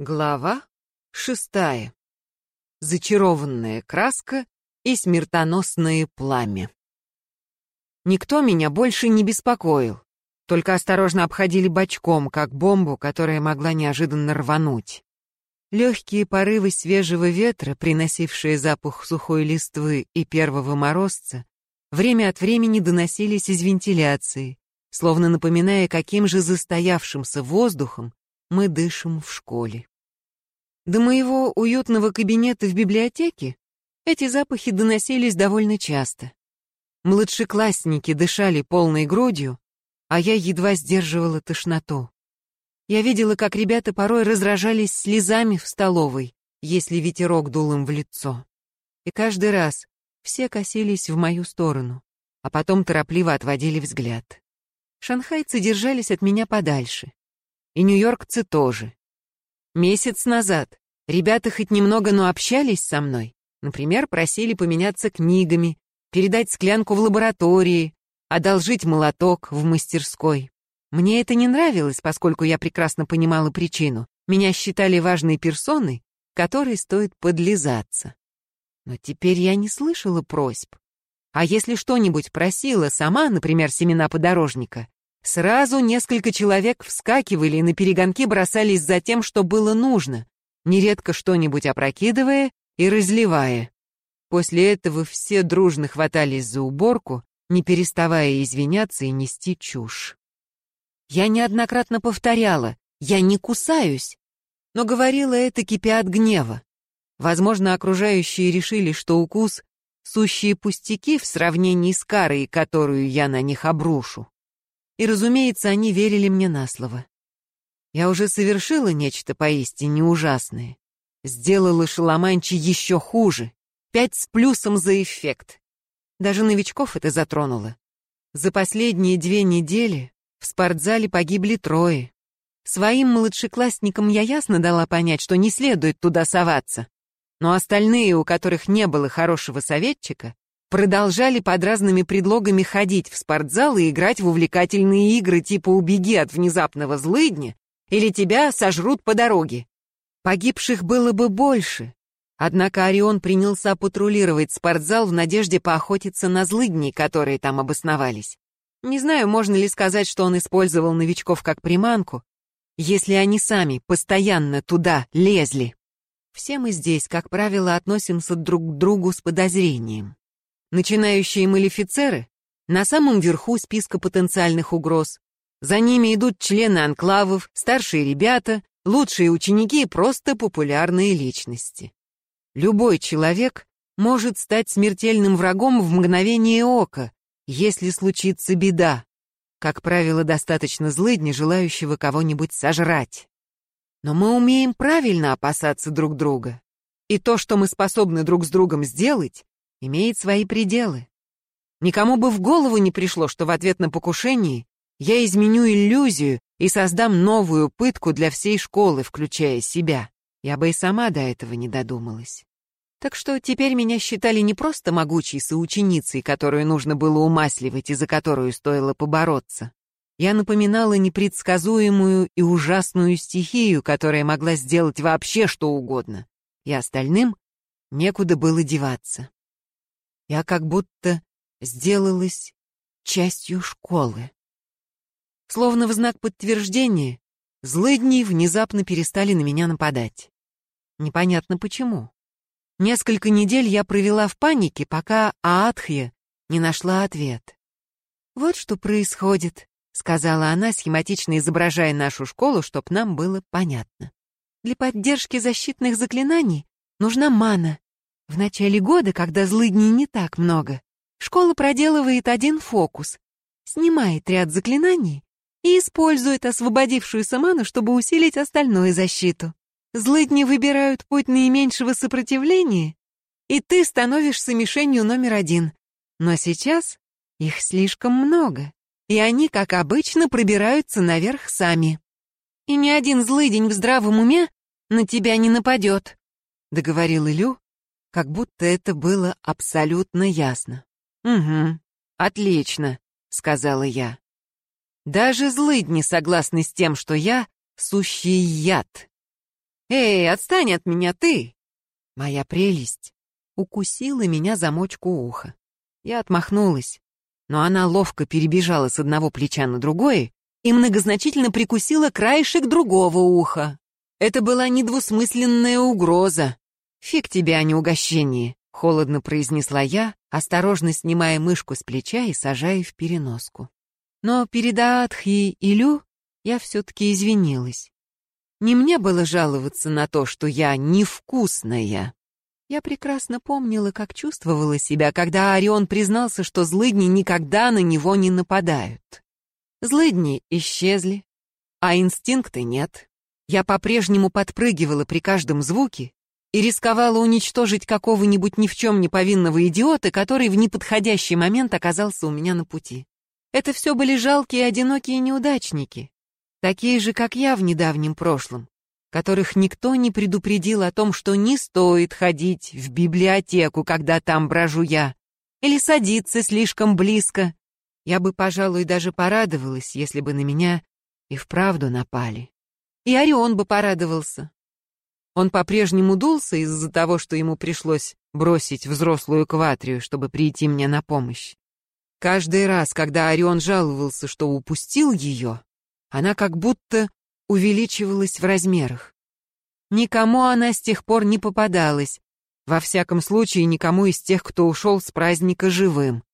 Глава шестая. Зачарованная краска и смертоносное пламя. Никто меня больше не беспокоил, только осторожно обходили бочком, как бомбу, которая могла неожиданно рвануть. Легкие порывы свежего ветра, приносившие запах сухой листвы и первого морозца, время от времени доносились из вентиляции, словно напоминая, каким же застоявшимся воздухом мы дышим в школе. До моего уютного кабинета в библиотеке эти запахи доносились довольно часто. Младшеклассники дышали полной грудью, а я едва сдерживала тошноту. Я видела, как ребята порой разражались слезами в столовой, если ветерок дул им в лицо. И каждый раз все косились в мою сторону, а потом торопливо отводили взгляд. Шанхайцы держались от меня подальше. И нью-йоркцы тоже. Месяц назад ребята хоть немного, но общались со мной. Например, просили поменяться книгами, передать склянку в лаборатории, одолжить молоток в мастерской. Мне это не нравилось, поскольку я прекрасно понимала причину. Меня считали важной персоной, которой стоит подлизаться. Но теперь я не слышала просьб. А если что-нибудь просила сама, например, семена подорожника, Сразу несколько человек вскакивали и на перегонки бросались за тем, что было нужно, нередко что-нибудь опрокидывая и разливая. После этого все дружно хватались за уборку, не переставая извиняться и нести чушь. Я неоднократно повторяла, я не кусаюсь, но говорила это кипя от гнева. Возможно, окружающие решили, что укус — сущие пустяки в сравнении с карой, которую я на них обрушу. И, разумеется, они верили мне на слово. Я уже совершила нечто поистине ужасное. Сделала Шаламанчи еще хуже. Пять с плюсом за эффект. Даже новичков это затронуло. За последние две недели в спортзале погибли трое. Своим младшеклассникам я ясно дала понять, что не следует туда соваться. Но остальные, у которых не было хорошего советчика, продолжали под разными предлогами ходить в спортзал и играть в увлекательные игры типа «Убеги от внезапного злыдня» или «Тебя сожрут по дороге». Погибших было бы больше. Однако Орион принялся патрулировать спортзал в надежде поохотиться на злыдней, которые там обосновались. Не знаю, можно ли сказать, что он использовал новичков как приманку, если они сами постоянно туда лезли. Все мы здесь, как правило, относимся друг к другу с подозрением. Начинающие малифицеры на самом верху списка потенциальных угроз. За ними идут члены анклавов, старшие ребята, лучшие ученики и просто популярные личности. Любой человек может стать смертельным врагом в мгновение ока, если случится беда. Как правило, достаточно злыдни, желающего кого-нибудь сожрать. Но мы умеем правильно опасаться друг друга. И то, что мы способны друг с другом сделать, имеет свои пределы. Никому бы в голову не пришло, что в ответ на покушение я изменю иллюзию и создам новую пытку для всей школы, включая себя. Я бы и сама до этого не додумалась. Так что теперь меня считали не просто могучей соученицей, которую нужно было умасливать и за которую стоило побороться. Я напоминала непредсказуемую и ужасную стихию, которая могла сделать вообще что угодно, и остальным некуда было деваться. Я как будто сделалась частью школы. Словно в знак подтверждения, злыдни внезапно перестали на меня нападать. Непонятно почему. Несколько недель я провела в панике, пока Аатхья не нашла ответ. «Вот что происходит», — сказала она, схематично изображая нашу школу, чтоб нам было понятно. «Для поддержки защитных заклинаний нужна мана, в начале года, когда злыдней не так много, школа проделывает один фокус, снимает ряд заклинаний и использует освободившуюся ману, чтобы усилить остальную защиту. Злыдни выбирают путь наименьшего сопротивления, и ты становишься мишенью номер один. Но сейчас их слишком много, и они, как обычно, пробираются наверх сами. И ни один злыдень в здравом уме на тебя не нападет, — договорил Илю, как будто это было абсолютно ясно. «Угу, отлично», — сказала я. «Даже злыдни согласны с тем, что я — сущий яд». «Эй, отстань от меня, ты!» Моя прелесть укусила меня замочку уха. Я отмахнулась, но она ловко перебежала с одного плеча на другое и многозначительно прикусила краешек другого уха. Это была недвусмысленная угроза. «Фиг тебе, а не угощение», — холодно произнесла я, осторожно снимая мышку с плеча и сажая в переноску. Но перед Аатхи и Лю я все-таки извинилась. Не мне было жаловаться на то, что я невкусная. Я прекрасно помнила, как чувствовала себя, когда Орион признался, что злыдни никогда на него не нападают. Злыдни исчезли, а инстинкты нет. Я по-прежнему подпрыгивала при каждом звуке и рисковала уничтожить какого-нибудь ни в чем не повинного идиота, который в неподходящий момент оказался у меня на пути. Это все были жалкие одинокие неудачники, такие же, как я в недавнем прошлом, которых никто не предупредил о том, что не стоит ходить в библиотеку, когда там брожу я, или садиться слишком близко. Я бы, пожалуй, даже порадовалась, если бы на меня и вправду напали. И Орион бы порадовался. Он по-прежнему дулся из-за того, что ему пришлось бросить взрослую кватрию, чтобы прийти мне на помощь. Каждый раз, когда Орион жаловался, что упустил ее, она как будто увеличивалась в размерах. Никому она с тех пор не попадалась, во всяком случае никому из тех, кто ушел с праздника живым.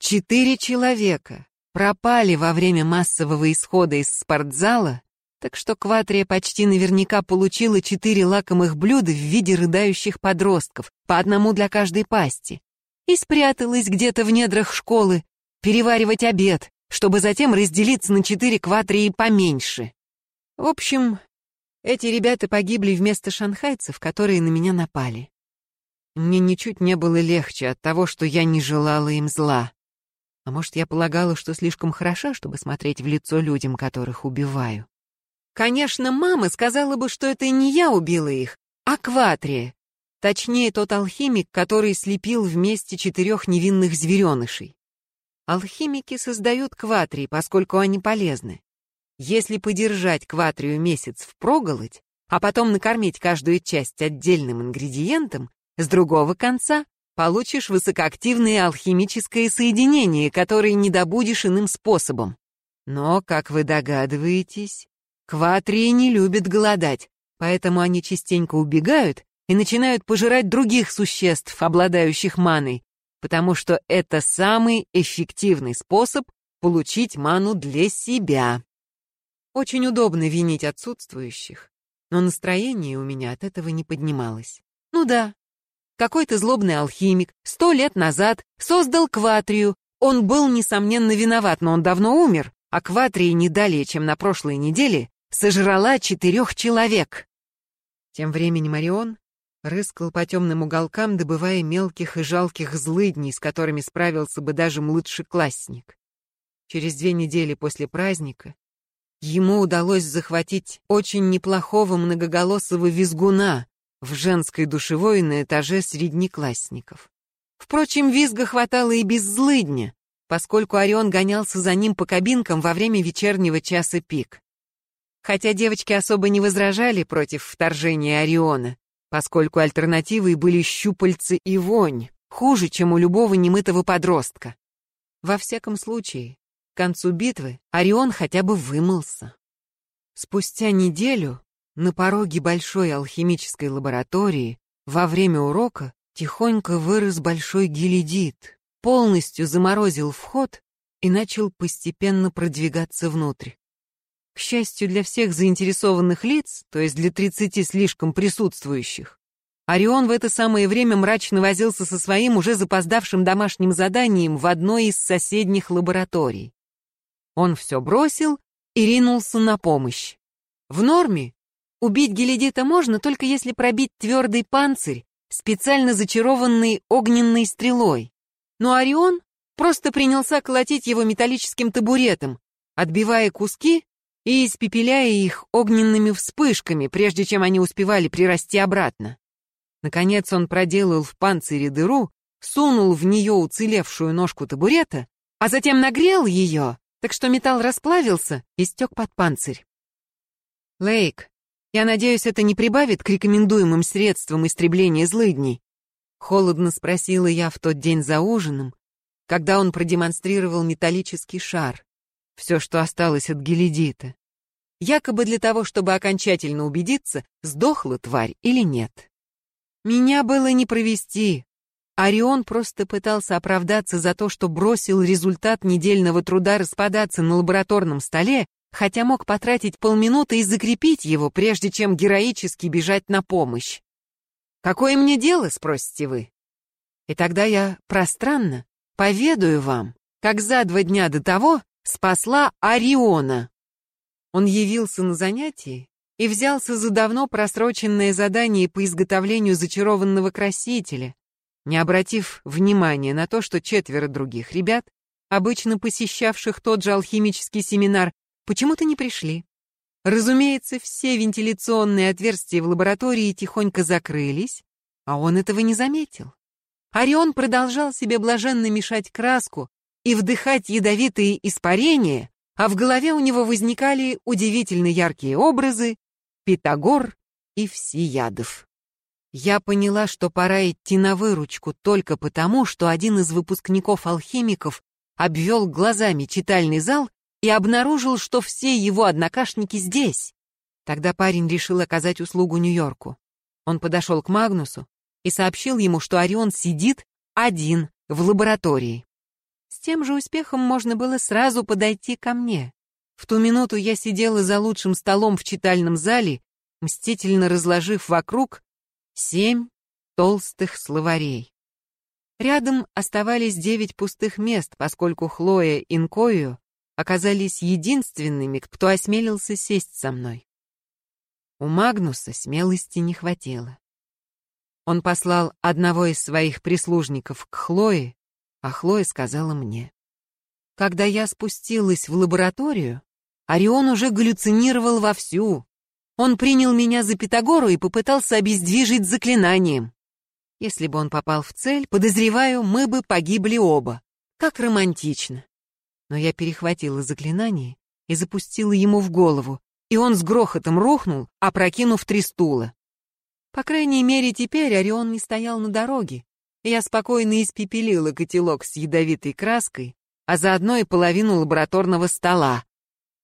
Четыре человека пропали во время массового исхода из спортзала, так что Кватрия почти наверняка получила четыре лакомых блюда в виде рыдающих подростков, по одному для каждой пасти, и спряталась где-то в недрах школы, переваривать обед, чтобы затем разделиться на четыре кватрии поменьше. В общем, эти ребята погибли вместо шанхайцев, которые на меня напали. Мне ничуть не было легче от того, что я не желала им зла. А может, я полагала, что слишком хороша, чтобы смотреть в лицо людям, которых убиваю. Конечно, мама сказала бы, что это не я убила их, а Кватрия. Точнее, тот алхимик, который слепил вместе четырех невинных зверенышей. Алхимики создают кватрии, поскольку они полезны. Если подержать кватрию месяц впроголодь, а потом накормить каждую часть отдельным ингредиентом, с другого конца получишь высокоактивное алхимическое соединение, которое не добудешь иным способом. Но, как вы догадываетесь, кватрии не любят голодать, поэтому они частенько убегают и начинают пожирать других существ, обладающих маной, потому что это самый эффективный способ получить ману для себя. Очень удобно винить отсутствующих, но настроение у меня от этого не поднималось. Ну да, какой-то злобный алхимик сто лет назад создал кватрию. Он был, несомненно, виноват, но он давно умер, а кватрии не далее, чем на прошлой неделе, сожрала четырех человек. Тем временем Орион Рыскал по темным уголкам, добывая мелких и жалких злыдней, с которыми справился бы даже младшеклассник. Через две недели после праздника ему удалось захватить очень неплохого многоголосого визгуна в женской душевой на этаже среднеклассников. Впрочем, визга хватало и без злыдня, поскольку Орион гонялся за ним по кабинкам во время вечернего часа пик. Хотя девочки особо не возражали против вторжения Ориона, поскольку альтернативой были щупальцы и вонь, хуже, чем у любого немытого подростка. Во всяком случае, к концу битвы Орион хотя бы вымылся. Спустя неделю на пороге большой алхимической лаборатории во время урока тихонько вырос большой гелидит, полностью заморозил вход и начал постепенно продвигаться внутрь. К счастью для всех заинтересованных лиц, то есть для тридцати слишком присутствующих, Орион в это самое время мрачно возился со своим уже запоздавшим домашним заданием в одной из соседних лабораторий. Он все бросил и ринулся на помощь. В норме убить гелидита можно, только если пробить твердый панцирь, специально зачарованный огненной стрелой. Но Орион просто принялся колотить его металлическим табуретом, отбивая куски и испепеляя их огненными вспышками, прежде чем они успевали прирасти обратно. Наконец он проделал в панцире дыру, сунул в нее уцелевшую ножку табурета, а затем нагрел ее, так что металл расплавился и стек под панцирь. «Лейк, Я надеюсь, это не прибавит к рекомендуемым средствам истребления злыдней? Холодно спросила я в тот день за ужином, когда он продемонстрировал металлический шар, все, что осталось от гелидита. Якобы для того, чтобы окончательно убедиться, сдохла тварь или нет. Меня было не провести. Орион просто пытался оправдаться за то, что бросил результат недельного труда распадаться на лабораторном столе, хотя мог потратить полминуты и закрепить его, прежде чем героически бежать на помощь. «Какое мне дело?» — спросите вы. И тогда я пространно поведаю вам, как за два дня до того спасла Ориона. Он явился на занятии и взялся за давно просроченное задание по изготовлению зачарованного красителя, не обратив внимания на то, что четверо других ребят, обычно посещавших тот же алхимический семинар, почему-то не пришли. Разумеется, все вентиляционные отверстия в лаборатории тихонько закрылись, а он этого не заметил. Орион продолжал себе блаженно мешать краску и вдыхать ядовитые испарения, а в голове у него возникали удивительно яркие образы Питагор и Всеядов. Я поняла, что пора идти на выручку только потому, что один из выпускников-алхимиков обвел глазами читальный зал и обнаружил, что все его однокашники здесь. Тогда парень решил оказать услугу Нью-Йорку. Он подошел к Магнусу и сообщил ему, что Орион сидит один в лаборатории. С тем же успехом можно было сразу подойти ко мне. В ту минуту я сидела за лучшим столом в читальном зале, мстительно разложив вокруг семь толстых словарей. Рядом оставались девять пустых мест, поскольку Хлоя и Инкою оказались единственными, кто осмелился сесть со мной. У Магнуса смелости не хватило. Он послал одного из своих прислужников к Хлое, а Хлоя сказала мне. Когда я спустилась в лабораторию, Орион уже галлюцинировал вовсю, он принял меня за Питагору и попытался обездвижить заклинанием. Если бы он попал в цель, подозреваю, мы бы погибли оба. Как романтично. Но я перехватила заклинание и запустила ему в голову, и он с грохотом рухнул, опрокинув три стула. По крайней мере, теперь Орион не стоял на дороге. Я спокойно испепелила котелок с ядовитой краской, а заодно и половину лабораторного стола.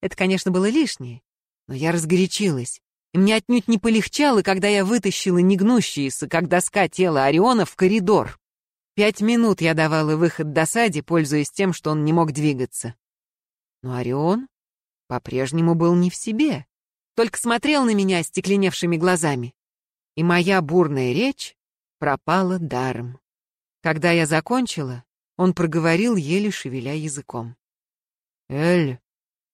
Это, конечно, было лишнее, но я разгорячилась. И мне отнюдь не полегчало, когда я вытащила негнущееся, как доска тела Ориона, в коридор. Пять минут я давала выход досаде, пользуясь тем, что он не мог двигаться. Но Орион по-прежнему был не в себе, только смотрел на меня остекленевшими глазами. И моя бурная речь пропала даром. Когда я закончила, он проговорил, еле шевеля языком. «Эль,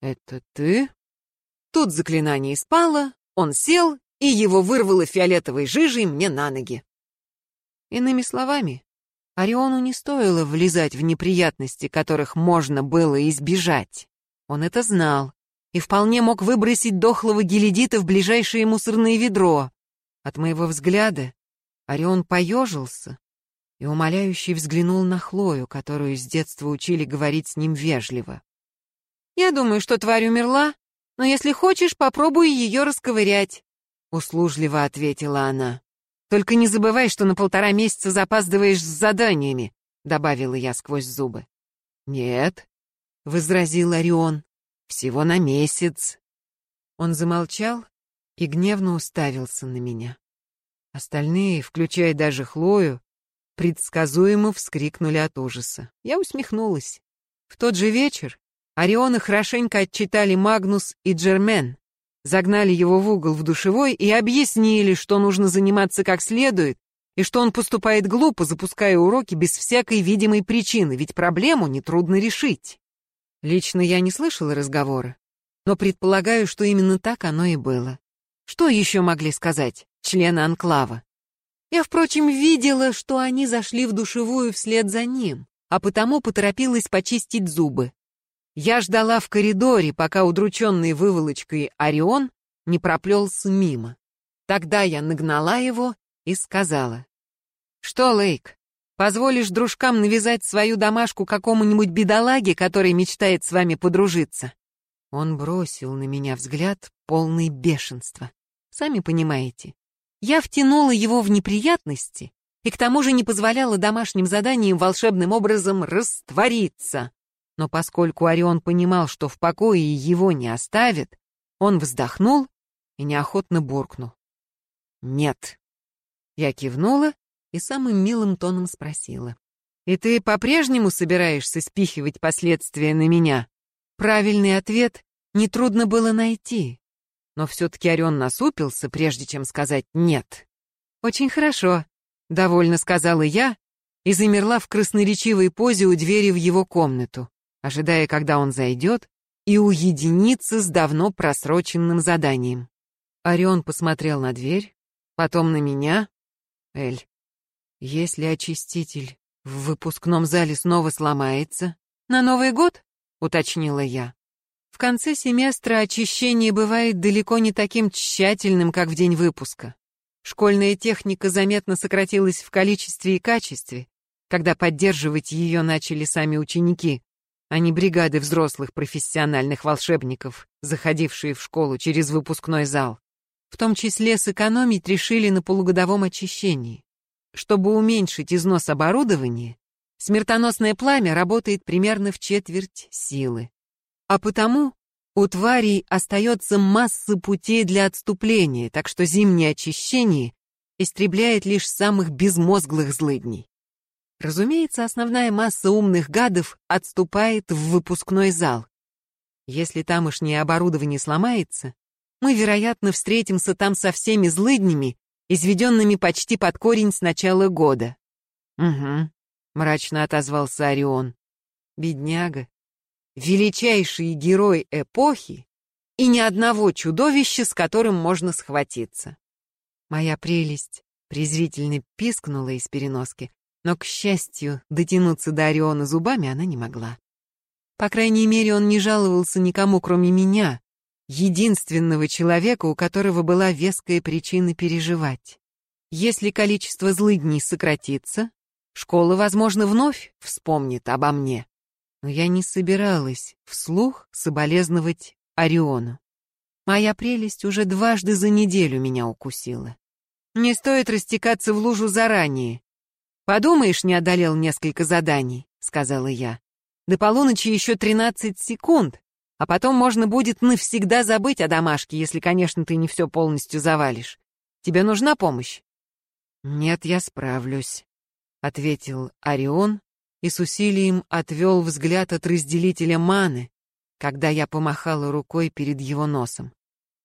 это ты?» Тут заклинание спало, он сел, и его вырвало фиолетовой жижей мне на ноги. Иными словами, Ориону не стоило влезать в неприятности, которых можно было избежать. Он это знал и вполне мог выбросить дохлого гелидита в ближайшее мусорное ведро. От моего взгляда Орион поежился и умоляюще взглянул на Хлою, которую с детства учили говорить с ним вежливо. «Я думаю, что тварь умерла, но если хочешь, попробуй ее расковырять», — услужливо ответила она. «Только не забывай, что на полтора месяца запаздываешь с заданиями», — добавила я сквозь зубы. «Нет», — возразил Орион, — «всего на месяц». Он замолчал и гневно уставился на меня. Остальные, включая даже Хлою, предсказуемо вскрикнули от ужаса. Я усмехнулась. В тот же вечер Ориона хорошенько отчитали Магнус и Джермен, загнали его в угол в душевой и объяснили, что нужно заниматься как следует, и что он поступает глупо, запуская уроки без всякой видимой причины, ведь проблему нетрудно решить. Лично я не слышала разговора, но предполагаю, что именно так оно и было. Что еще могли сказать члены анклава? Я, впрочем, видела, что они зашли в душевую вслед за ним, а потому поторопилась почистить зубы. Я ждала в коридоре, пока удрученный выволочкой Орион не проплелся мимо. Тогда я нагнала его и сказала. «Что, Лейк, позволишь дружкам навязать свою домашку какому-нибудь бедолаге, который мечтает с вами подружиться?» Он бросил на меня взгляд, полный бешенства. Сами понимаете. Я втянула его в неприятности и к тому же не позволяла домашним заданиям волшебным образом раствориться. Но поскольку Орион понимал, что в покое его не оставит, он вздохнул и неохотно буркнул. «Нет». Я кивнула и самым милым тоном спросила. «И ты по-прежнему собираешься спихивать последствия на меня?» Правильный ответ нетрудно было найти, но все-таки Орион насупился, прежде чем сказать «нет». «Очень хорошо», — довольно сказала я и замерла в красноречивой позе у двери в его комнату, ожидая, когда он зайдет и уединится с давно просроченным заданием. Орион посмотрел на дверь, потом на меня. «Эль, если очиститель в выпускном зале снова сломается, на Новый год?» — уточнила я. Конце семестра очищение бывает далеко не таким тщательным, как в день выпуска. Школьная техника заметно сократилась в количестве и качестве, когда поддерживать ее начали сами ученики, а не бригады взрослых профессиональных волшебников, заходившие в школу через выпускной зал. В том числе сэкономить решили на полугодовом очищении. Чтобы уменьшить износ оборудования, смертоносное пламя работает примерно в четверть силы. А потому у тварей остается масса путей для отступления, так что зимнее очищение истребляет лишь самых безмозглых злыдней. Разумеется, основная масса умных гадов отступает в выпускной зал. Если тамошнее оборудование сломается, мы, вероятно, встретимся там со всеми злыднями, изведенными почти под корень с начала года. «Угу», — мрачно отозвался Орион. «Бедняга, величайший герой эпохи и ни одного чудовища, с которым можно схватиться. Моя прелесть презрительно пискнула из переноски, но, к счастью, дотянуться до Ориона зубами она не могла. По крайней мере, он не жаловался никому, кроме меня, единственного человека, у которого была веская причина переживать. Если количество злыдней сократится, школа, возможно, вновь вспомнит обо мне но я не собиралась вслух соболезновать Ориону. Моя прелесть уже дважды за неделю меня укусила. Не стоит растекаться в лужу заранее. Подумаешь, не одолел несколько заданий, сказала я. До полуночи еще тринадцать секунд, а потом можно будет навсегда забыть о домашке, если, конечно, ты не все полностью завалишь. Тебе нужна помощь? Нет, я справлюсь, ответил Орион, и с усилием отвел взгляд от разделителя маны, когда я помахала рукой перед его носом.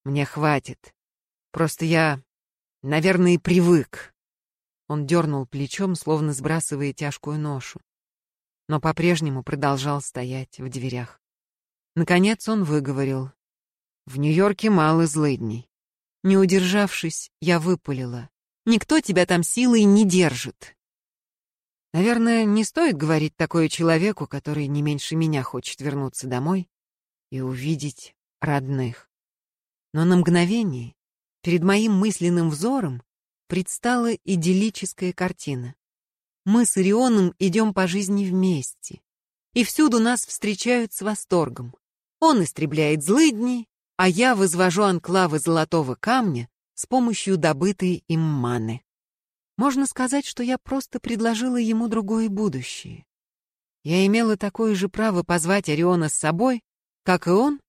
Мне хватит. Просто я, наверное, привык. Он дернул плечом, словно сбрасывая тяжкую ношу, но по-прежнему продолжал стоять в дверях. Наконец он выговорил. «В Нью-Йорке мало злыдней». Не удержавшись, я выпалила. «Никто тебя там силой не держит. Наверное, не стоит говорить такое человеку, который не меньше меня хочет вернуться домой и увидеть родных. Но на мгновение перед моим мысленным взором предстала идиллическая картина. Мы с Орионом идем по жизни вместе, и всюду нас встречают с восторгом. Он истребляет злыдни, а я возвожу анклавы золотого камня с помощью добытой им маны. Можно сказать, что я просто предложила ему другое будущее. Я имела такое же право позвать Ориона с собой, как и он,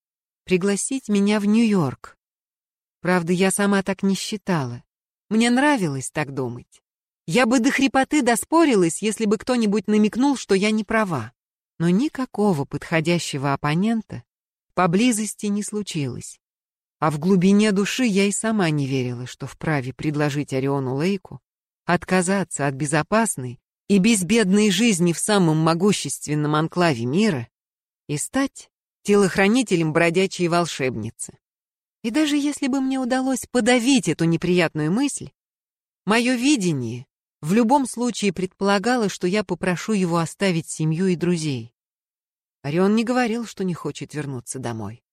пригласить меня в Нью-Йорк. Правда, я сама так не считала. Мне нравилось так думать. Я бы до хрипоты доспорилась, если бы кто-нибудь намекнул, что я не права. Но никакого подходящего оппонента поблизости не случилось. А в глубине души я и сама не верила, что вправе предложить Ориону Лейку отказаться от безопасной и безбедной жизни в самом могущественном анклаве мира и стать телохранителем бродячей волшебницы. И даже если бы мне удалось подавить эту неприятную мысль, мое видение в любом случае предполагало, что я попрошу его оставить семью и друзей. Орион не говорил, что не хочет вернуться домой.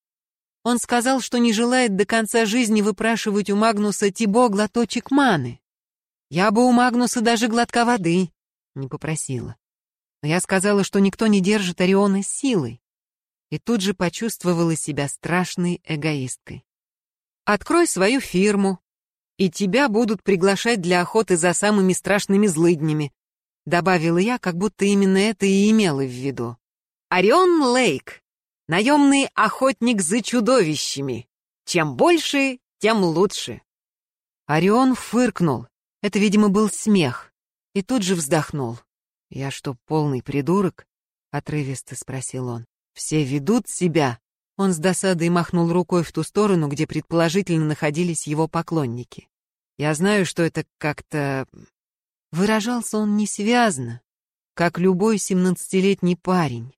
Он сказал, что не желает до конца жизни выпрашивать у Магнуса Тибо глоточек маны. Я бы у Магнуса даже глотка воды не попросила. Но я сказала, что никто не держит Ориона силой. И тут же почувствовала себя страшной эгоисткой. Открой свою фирму, и тебя будут приглашать для охоты за самыми страшными злыднями», добавила я, как будто именно это и имела в виду. «Орион Лейк, наемный охотник за чудовищами. Чем больше, тем лучше». Орион фыркнул. Это, видимо, был смех. И тут же вздохнул. «Я что, полный придурок?» — отрывисто спросил он. «Все ведут себя он с досадой махнул рукой в ту сторону, где предположительно находились его поклонники. «Я знаю, что это как-то...» Выражался он несвязно, как любой семнадцатилетний парень.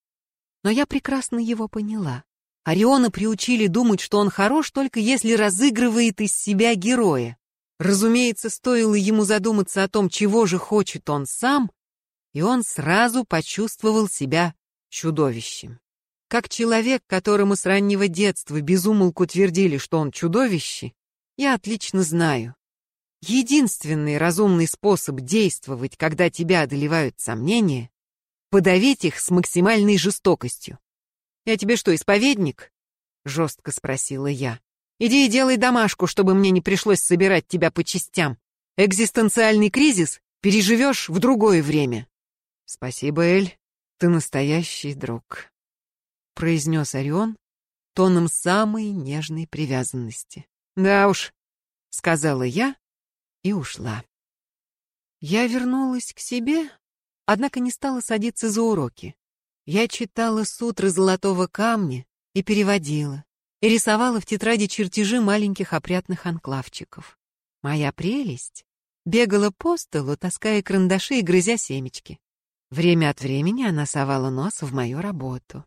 Но я прекрасно его поняла. Ориона приучили думать, что он хорош, только если разыгрывает из себя героя. Разумеется, стоило ему задуматься о том, чего же хочет он сам, и он сразу почувствовал себя чудовищем. Как человек, которому с раннего детства безумолку твердили, что он чудовище, я отлично знаю. Единственный разумный способ действовать, когда тебя одолевают сомнения, подавить их с максимальной жестокостью. «Я тебе что, исповедник?» — жестко спросила я. «Иди и делай домашку, чтобы мне не пришлось собирать тебя по частям. Экзистенциальный кризис переживешь в другое время». «Спасибо, Эль, ты настоящий друг» произнес Орион тоном самой нежной привязанности. «Да уж», — сказала я и ушла. Я вернулась к себе, однако не стала садиться за уроки. Я читала сутры золотого камня и переводила, и рисовала в тетради чертежи маленьких опрятных анклавчиков. Моя прелесть бегала по столу, таская карандаши и грызя семечки. Время от времени она совала нос в мою работу.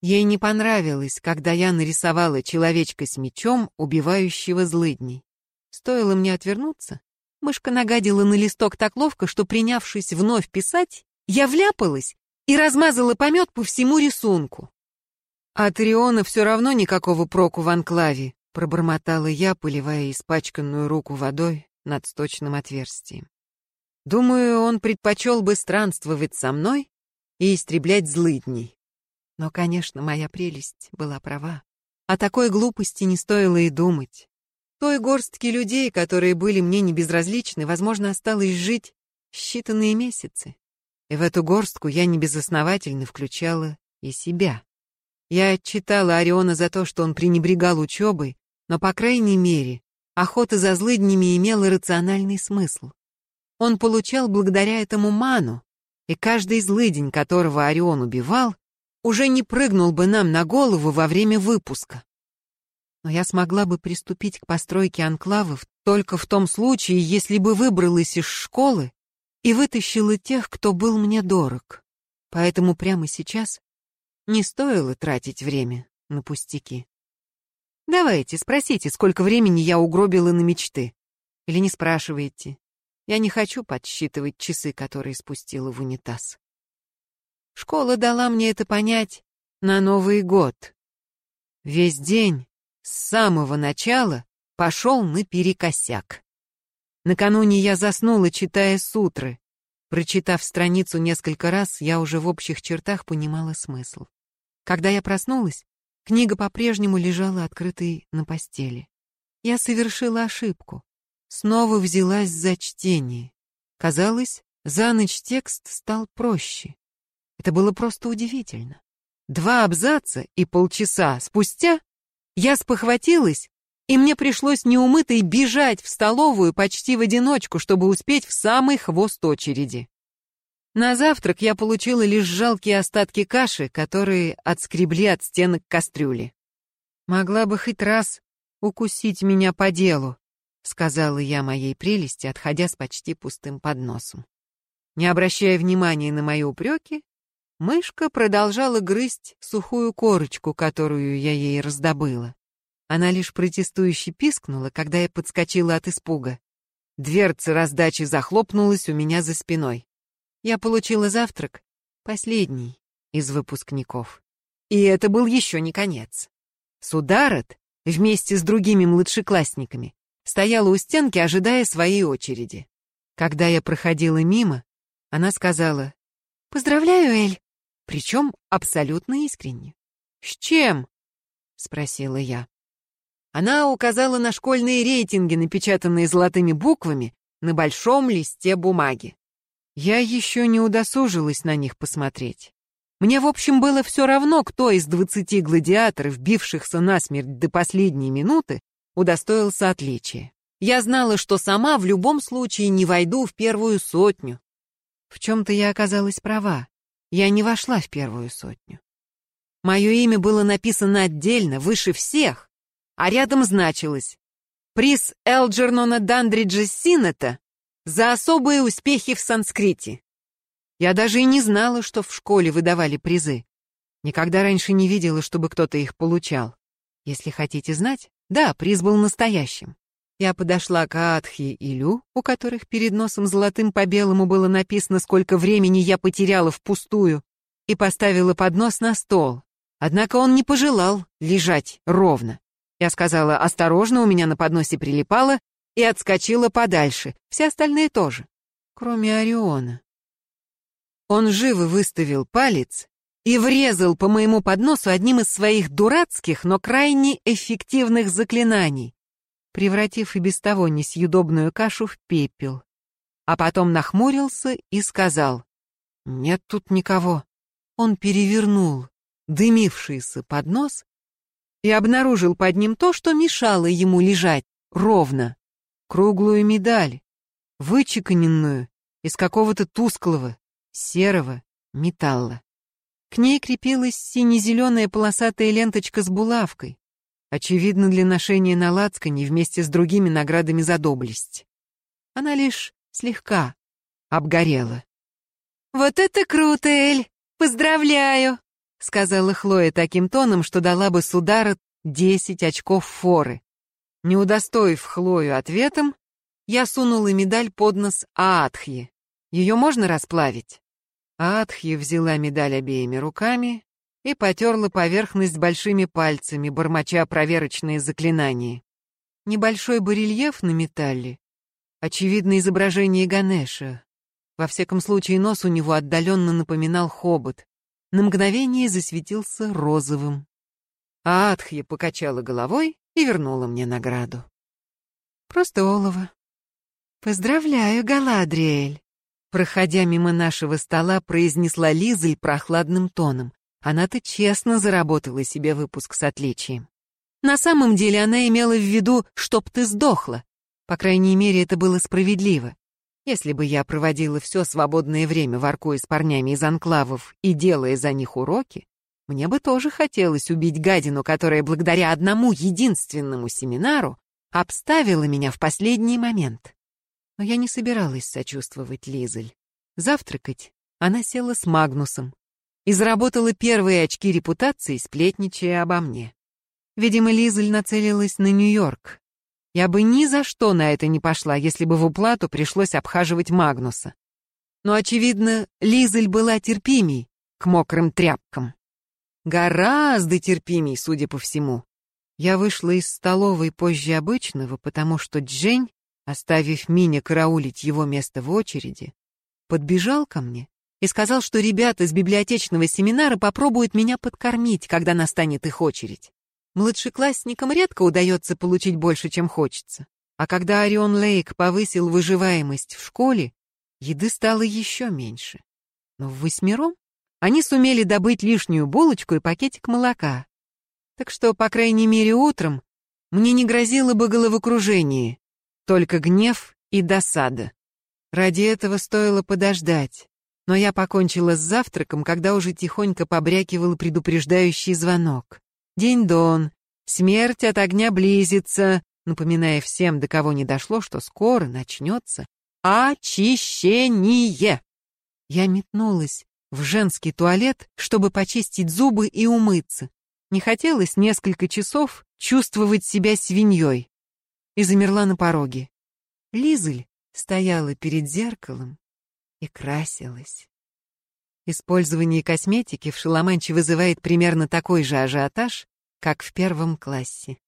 Ей не понравилось, когда я нарисовала человечка с мечом, убивающего злыдней. Стоило мне отвернуться, мышка нагадила на листок так ловко, что, принявшись вновь писать, я вляпалась и размазала помет по всему рисунку. «От Риона все равно никакого проку в анклаве», пробормотала я, поливая испачканную руку водой над сточным отверстием. «Думаю, он предпочел бы странствовать со мной и истреблять злыдней». Но, конечно, моя прелесть была права. О такой глупости не стоило и думать. Той горстки людей, которые были мне не безразличны, возможно, осталось жить считанные месяцы. И в эту горстку я небезосновательно включала и себя. Я отчитала Ориона за то, что он пренебрегал учебой, но, по крайней мере, охота за злыднями имела рациональный смысл. Он получал благодаря этому ману, и каждый злыдень, которого Орион убивал, уже не прыгнул бы нам на голову во время выпуска. Но я смогла бы приступить к постройке анклавов только в том случае, если бы выбралась из школы и вытащила тех, кто был мне дорог. Поэтому прямо сейчас не стоило тратить время на пустяки. Давайте, спросите, сколько времени я угробила на мечты. Или не спрашиваете. Я не хочу подсчитывать часы, которые спустила в унитаз. Школа дала мне это понять на Новый год. Весь день, с самого начала, пошел наперекосяк. Накануне я заснула, читая сутры. Прочитав страницу несколько раз, я уже в общих чертах понимала смысл. Когда я проснулась, книга по-прежнему лежала открытой на постели. Я совершила ошибку. Снова взялась за чтение. Казалось, за ночь текст стал проще. Это было просто удивительно. Два абзаца и полчаса спустя я спохватилась, и мне пришлось неумытой бежать в столовую почти в одиночку, чтобы успеть в самый хвост очереди. На завтрак я получила лишь жалкие остатки каши, которые отскребли от стенок кастрюли. «Могла бы хоть раз укусить меня по делу», — сказала я моей прелести, отходя с почти пустым подносом. Не обращая внимания на мои упреки, Мышка продолжала грызть сухую корочку, которую я ей раздобыла. Она лишь протестующе пискнула, когда я подскочила от испуга. Дверца раздачи захлопнулась у меня за спиной. Я получила завтрак, последний из выпускников. И это был еще не конец. Сударот вместе с другими младшеклассниками стояла у стенки, ожидая своей очереди. Когда я проходила мимо, она сказала «Поздравляю, Эль, причем абсолютно искренне. «С чем?» — спросила я. Она указала на школьные рейтинги, напечатанные золотыми буквами на большом листе бумаги. Я еще не удосужилась на них посмотреть. Мне, в общем, было все равно, кто из двадцати гладиаторов, бившихся насмерть до последней минуты, удостоился отличия. Я знала, что сама в любом случае не войду в первую сотню. В чем-то я оказалась права. Я не вошла в первую сотню. Мое имя было написано отдельно, выше всех, а рядом значилось «Приз Элджернона Дандриджа Синета за особые успехи в санскрите». Я даже и не знала, что в школе выдавали призы. Никогда раньше не видела, чтобы кто-то их получал. Если хотите знать, да, приз был настоящим. Я подошла к Аатхе и Лю, у которых перед носом золотым по белому было написано, сколько времени я потеряла впустую, и поставила поднос на стол. Однако он не пожелал лежать ровно. Я сказала «осторожно, у меня на подносе прилипало» и отскочила подальше, все остальные тоже, кроме Ориона. Он живо выставил палец и врезал по моему подносу одним из своих дурацких, но крайне эффективных заклинаний превратив и без того несъедобную кашу в пепел. А потом нахмурился и сказал, «Нет тут никого». Он перевернул дымившийся поднос и обнаружил под ним то, что мешало ему лежать ровно. Круглую медаль, вычеканенную из какого-то тусклого, серого металла. К ней крепилась сине-зеленая полосатая ленточка с булавкой очевидно для ношения на лацкане вместе с другими наградами за доблесть. Она лишь слегка обгорела. «Вот это круто, Эль! Поздравляю!» — сказала Хлоя таким тоном, что дала бы с удара десять очков форы. Не удостоив Хлою ответом, я сунула медаль под нос Аатхьи. Ее можно расплавить? Аатхьи взяла медаль обеими руками и потерла поверхность большими пальцами, бормоча проверочные заклинания. Небольшой барельеф на металле. Очевидно, изображение Ганеша. Во всяком случае, нос у него отдаленно напоминал хобот. На мгновение засветился розовым. А Атхья покачала головой и вернула мне награду. Просто олово. «Поздравляю, Галадриэль!» Проходя мимо нашего стола, произнесла Лизель прохладным тоном. Она-то честно заработала себе выпуск с отличием. На самом деле она имела в виду, чтоб ты сдохла. По крайней мере, это было справедливо. Если бы я проводила все свободное время, воркуя с парнями из анклавов и делая за них уроки, мне бы тоже хотелось убить гадину, которая благодаря одному единственному семинару обставила меня в последний момент. Но я не собиралась сочувствовать Лизель. Завтракать она села с Магнусом, и заработала первые очки репутации, сплетничая обо мне. Видимо, Лизель нацелилась на Нью-Йорк. Я бы ни за что на это не пошла, если бы в уплату пришлось обхаживать Магнуса. Но, очевидно, Лизель была терпимей к мокрым тряпкам. Гораздо терпимей, судя по всему. Я вышла из столовой позже обычного, потому что Джень, оставив Миня караулить его место в очереди, подбежал ко мне и сказал, что ребята из библиотечного семинара попробуют меня подкормить, когда настанет их очередь. Младшеклассникам редко удается получить больше, чем хочется. А когда Орион Лейк повысил выживаемость в школе, еды стало еще меньше. Но в восьмером они сумели добыть лишнюю булочку и пакетик молока. Так что, по крайней мере, утром мне не грозило бы головокружение, только гнев и досада. Ради этого стоило подождать, но я покончила с завтраком, когда уже тихонько побрякивал предупреждающий звонок. «День-дон! Смерть от огня близится!» напоминая всем, до кого не дошло, что скоро начнется очищение. Я метнулась в женский туалет, чтобы почистить зубы и умыться. Не хотелось несколько часов чувствовать себя свиньей. И замерла на пороге. Лизель стояла перед зеркалом и красилась. Использование косметики в Шаламанче вызывает примерно такой же ажиотаж, как в первом классе.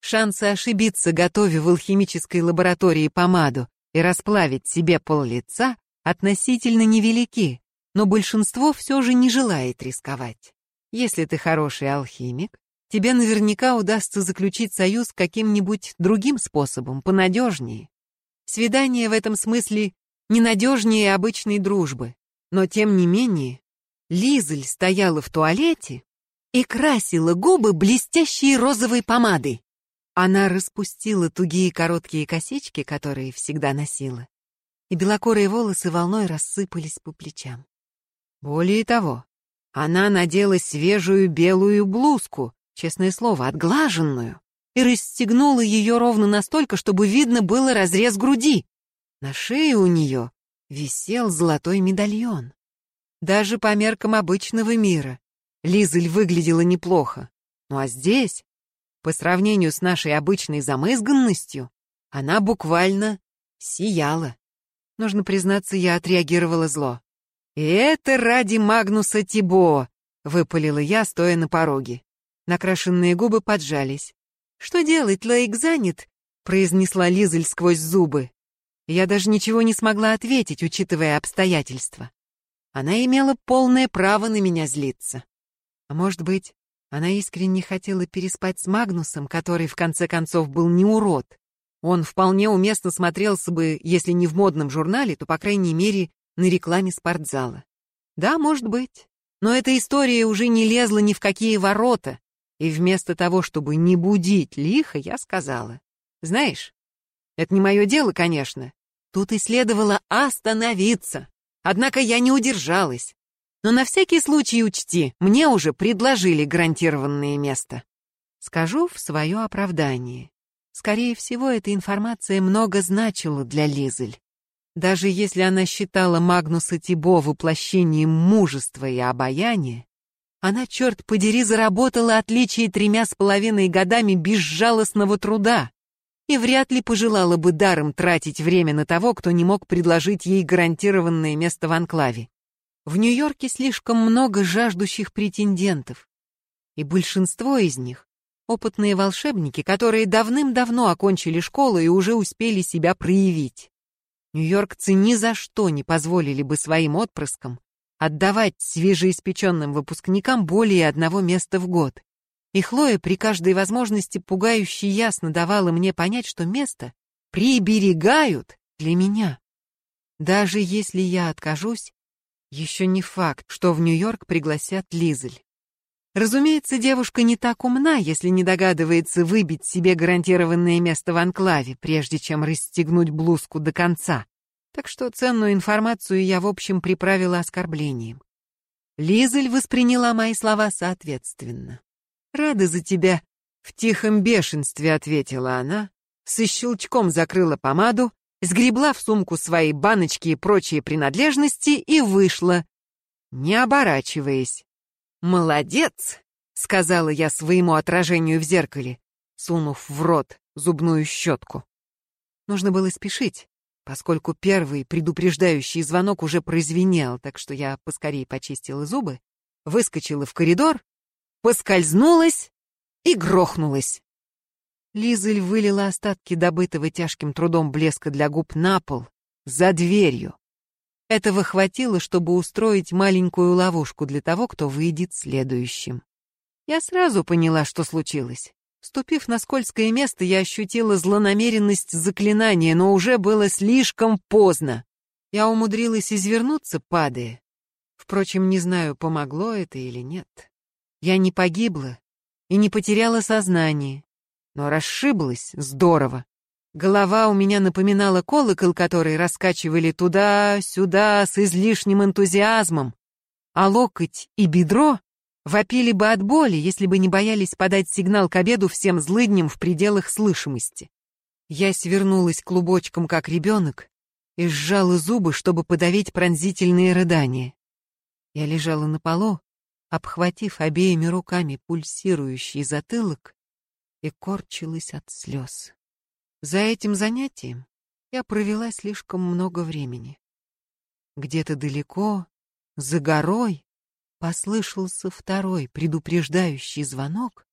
Шансы ошибиться, готовя в алхимической лаборатории помаду и расплавить себе пол лица, относительно невелики, но большинство все же не желает рисковать. Если ты хороший алхимик, тебе наверняка удастся заключить союз каким-нибудь другим способом, понадежнее. Свидание в этом смысле ненадежнее обычной дружбы. Но тем не менее, Лизель стояла в туалете и красила губы блестящей розовой помадой. Она распустила тугие короткие косички, которые всегда носила, и белокорые волосы волной рассыпались по плечам. Более того, она надела свежую белую блузку, честное слово, отглаженную, и расстегнула ее ровно настолько, чтобы видно было разрез груди. На шее у нее висел золотой медальон. Даже по меркам обычного мира Лизель выглядела неплохо. Ну а здесь, по сравнению с нашей обычной замызганностью, она буквально сияла. Нужно признаться, я отреагировала зло. «И это ради Магнуса Тибо!» — выпалила я, стоя на пороге. Накрашенные губы поджались. «Что делать, Лейк занят?» — произнесла Лизель сквозь зубы. Я даже ничего не смогла ответить, учитывая обстоятельства. Она имела полное право на меня злиться. А может быть, она искренне хотела переспать с Магнусом, который, в конце концов, был не урод. Он вполне уместно смотрелся бы, если не в модном журнале, то, по крайней мере, на рекламе спортзала. Да, может быть. Но эта история уже не лезла ни в какие ворота. И вместо того, чтобы не будить лихо, я сказала. Знаешь, это не мое дело, конечно. Тут и следовало остановиться. Однако я не удержалась. Но на всякий случай учти, мне уже предложили гарантированное место. Скажу в свое оправдание. Скорее всего, эта информация много значила для Лизель. Даже если она считала Магнуса Тибо воплощением мужества и обаяния, она, черт подери, заработала отличие тремя с половиной годами безжалостного труда и вряд ли пожелала бы даром тратить время на того, кто не мог предложить ей гарантированное место в анклаве. В Нью-Йорке слишком много жаждущих претендентов, и большинство из них — опытные волшебники, которые давным-давно окончили школу и уже успели себя проявить. Нью-Йоркцы ни за что не позволили бы своим отпрыскам отдавать свежеиспеченным выпускникам более одного места в год. И Хлоя при каждой возможности пугающе ясно давала мне понять, что место приберегают для меня. Даже если я откажусь, еще не факт, что в Нью-Йорк пригласят Лизель. Разумеется, девушка не так умна, если не догадывается выбить себе гарантированное место в анклаве, прежде чем расстегнуть блузку до конца. Так что ценную информацию я, в общем, приправила оскорблением. Лизель восприняла мои слова соответственно. «Рада за тебя», — в тихом бешенстве ответила она, со щелчком закрыла помаду, сгребла в сумку свои баночки и прочие принадлежности и вышла, не оборачиваясь. «Молодец!» — сказала я своему отражению в зеркале, сунув в рот зубную щетку. Нужно было спешить, поскольку первый предупреждающий звонок уже прозвенел, так что я поскорее почистила зубы, выскочила в коридор, поскользнулась и грохнулась. Лизель вылила остатки добытого тяжким трудом блеска для губ на пол, за дверью. Этого хватило, чтобы устроить маленькую ловушку для того, кто выйдет следующим. Я сразу поняла, что случилось. Ступив на скользкое место, я ощутила злонамеренность заклинания, но уже было слишком поздно. Я умудрилась извернуться, падая. Впрочем, не знаю, помогло это или нет. Я не погибла и не потеряла сознание, но расшиблась здорово. Голова у меня напоминала колокол, который раскачивали туда-сюда с излишним энтузиазмом, а локоть и бедро вопили бы от боли, если бы не боялись подать сигнал к обеду всем злыдням в пределах слышимости. Я свернулась клубочком, как ребенок, и сжала зубы, чтобы подавить пронзительные рыдания. Я лежала на полу, обхватив обеими руками пульсирующий затылок, и корчилась от слез. За этим занятием я провела слишком много времени. Где-то далеко, за горой, послышался второй предупреждающий звонок,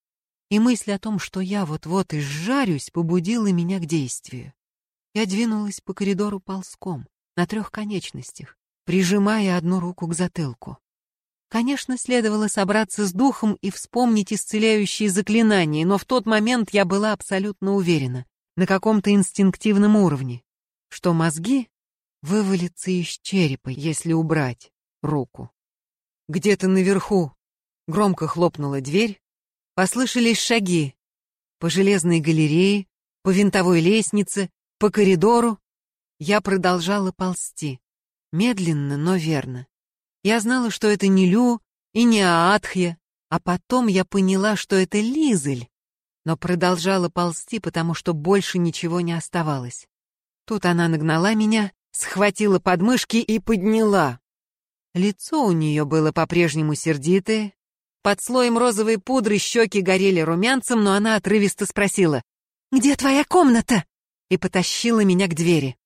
и мысль о том, что я вот-вот изжарюсь, побудила меня к действию. Я двинулась по коридору ползком, на трех конечностях, прижимая одну руку к затылку. Конечно, следовало собраться с духом и вспомнить исцеляющие заклинания, но в тот момент я была абсолютно уверена, на каком-то инстинктивном уровне, что мозги вывалятся из черепа, если убрать руку. Где-то наверху громко хлопнула дверь, послышались шаги по железной галерее, по винтовой лестнице, по коридору. Я продолжала ползти, медленно, но верно. Я знала, что это не Лю и не Аатхья, а потом я поняла, что это Лизель, но продолжала ползти, потому что больше ничего не оставалось. Тут она нагнала меня, схватила подмышки и подняла. Лицо у нее было по-прежнему сердитое, под слоем розовой пудры щеки горели румянцем, но она отрывисто спросила «Где твоя комната?» и потащила меня к двери.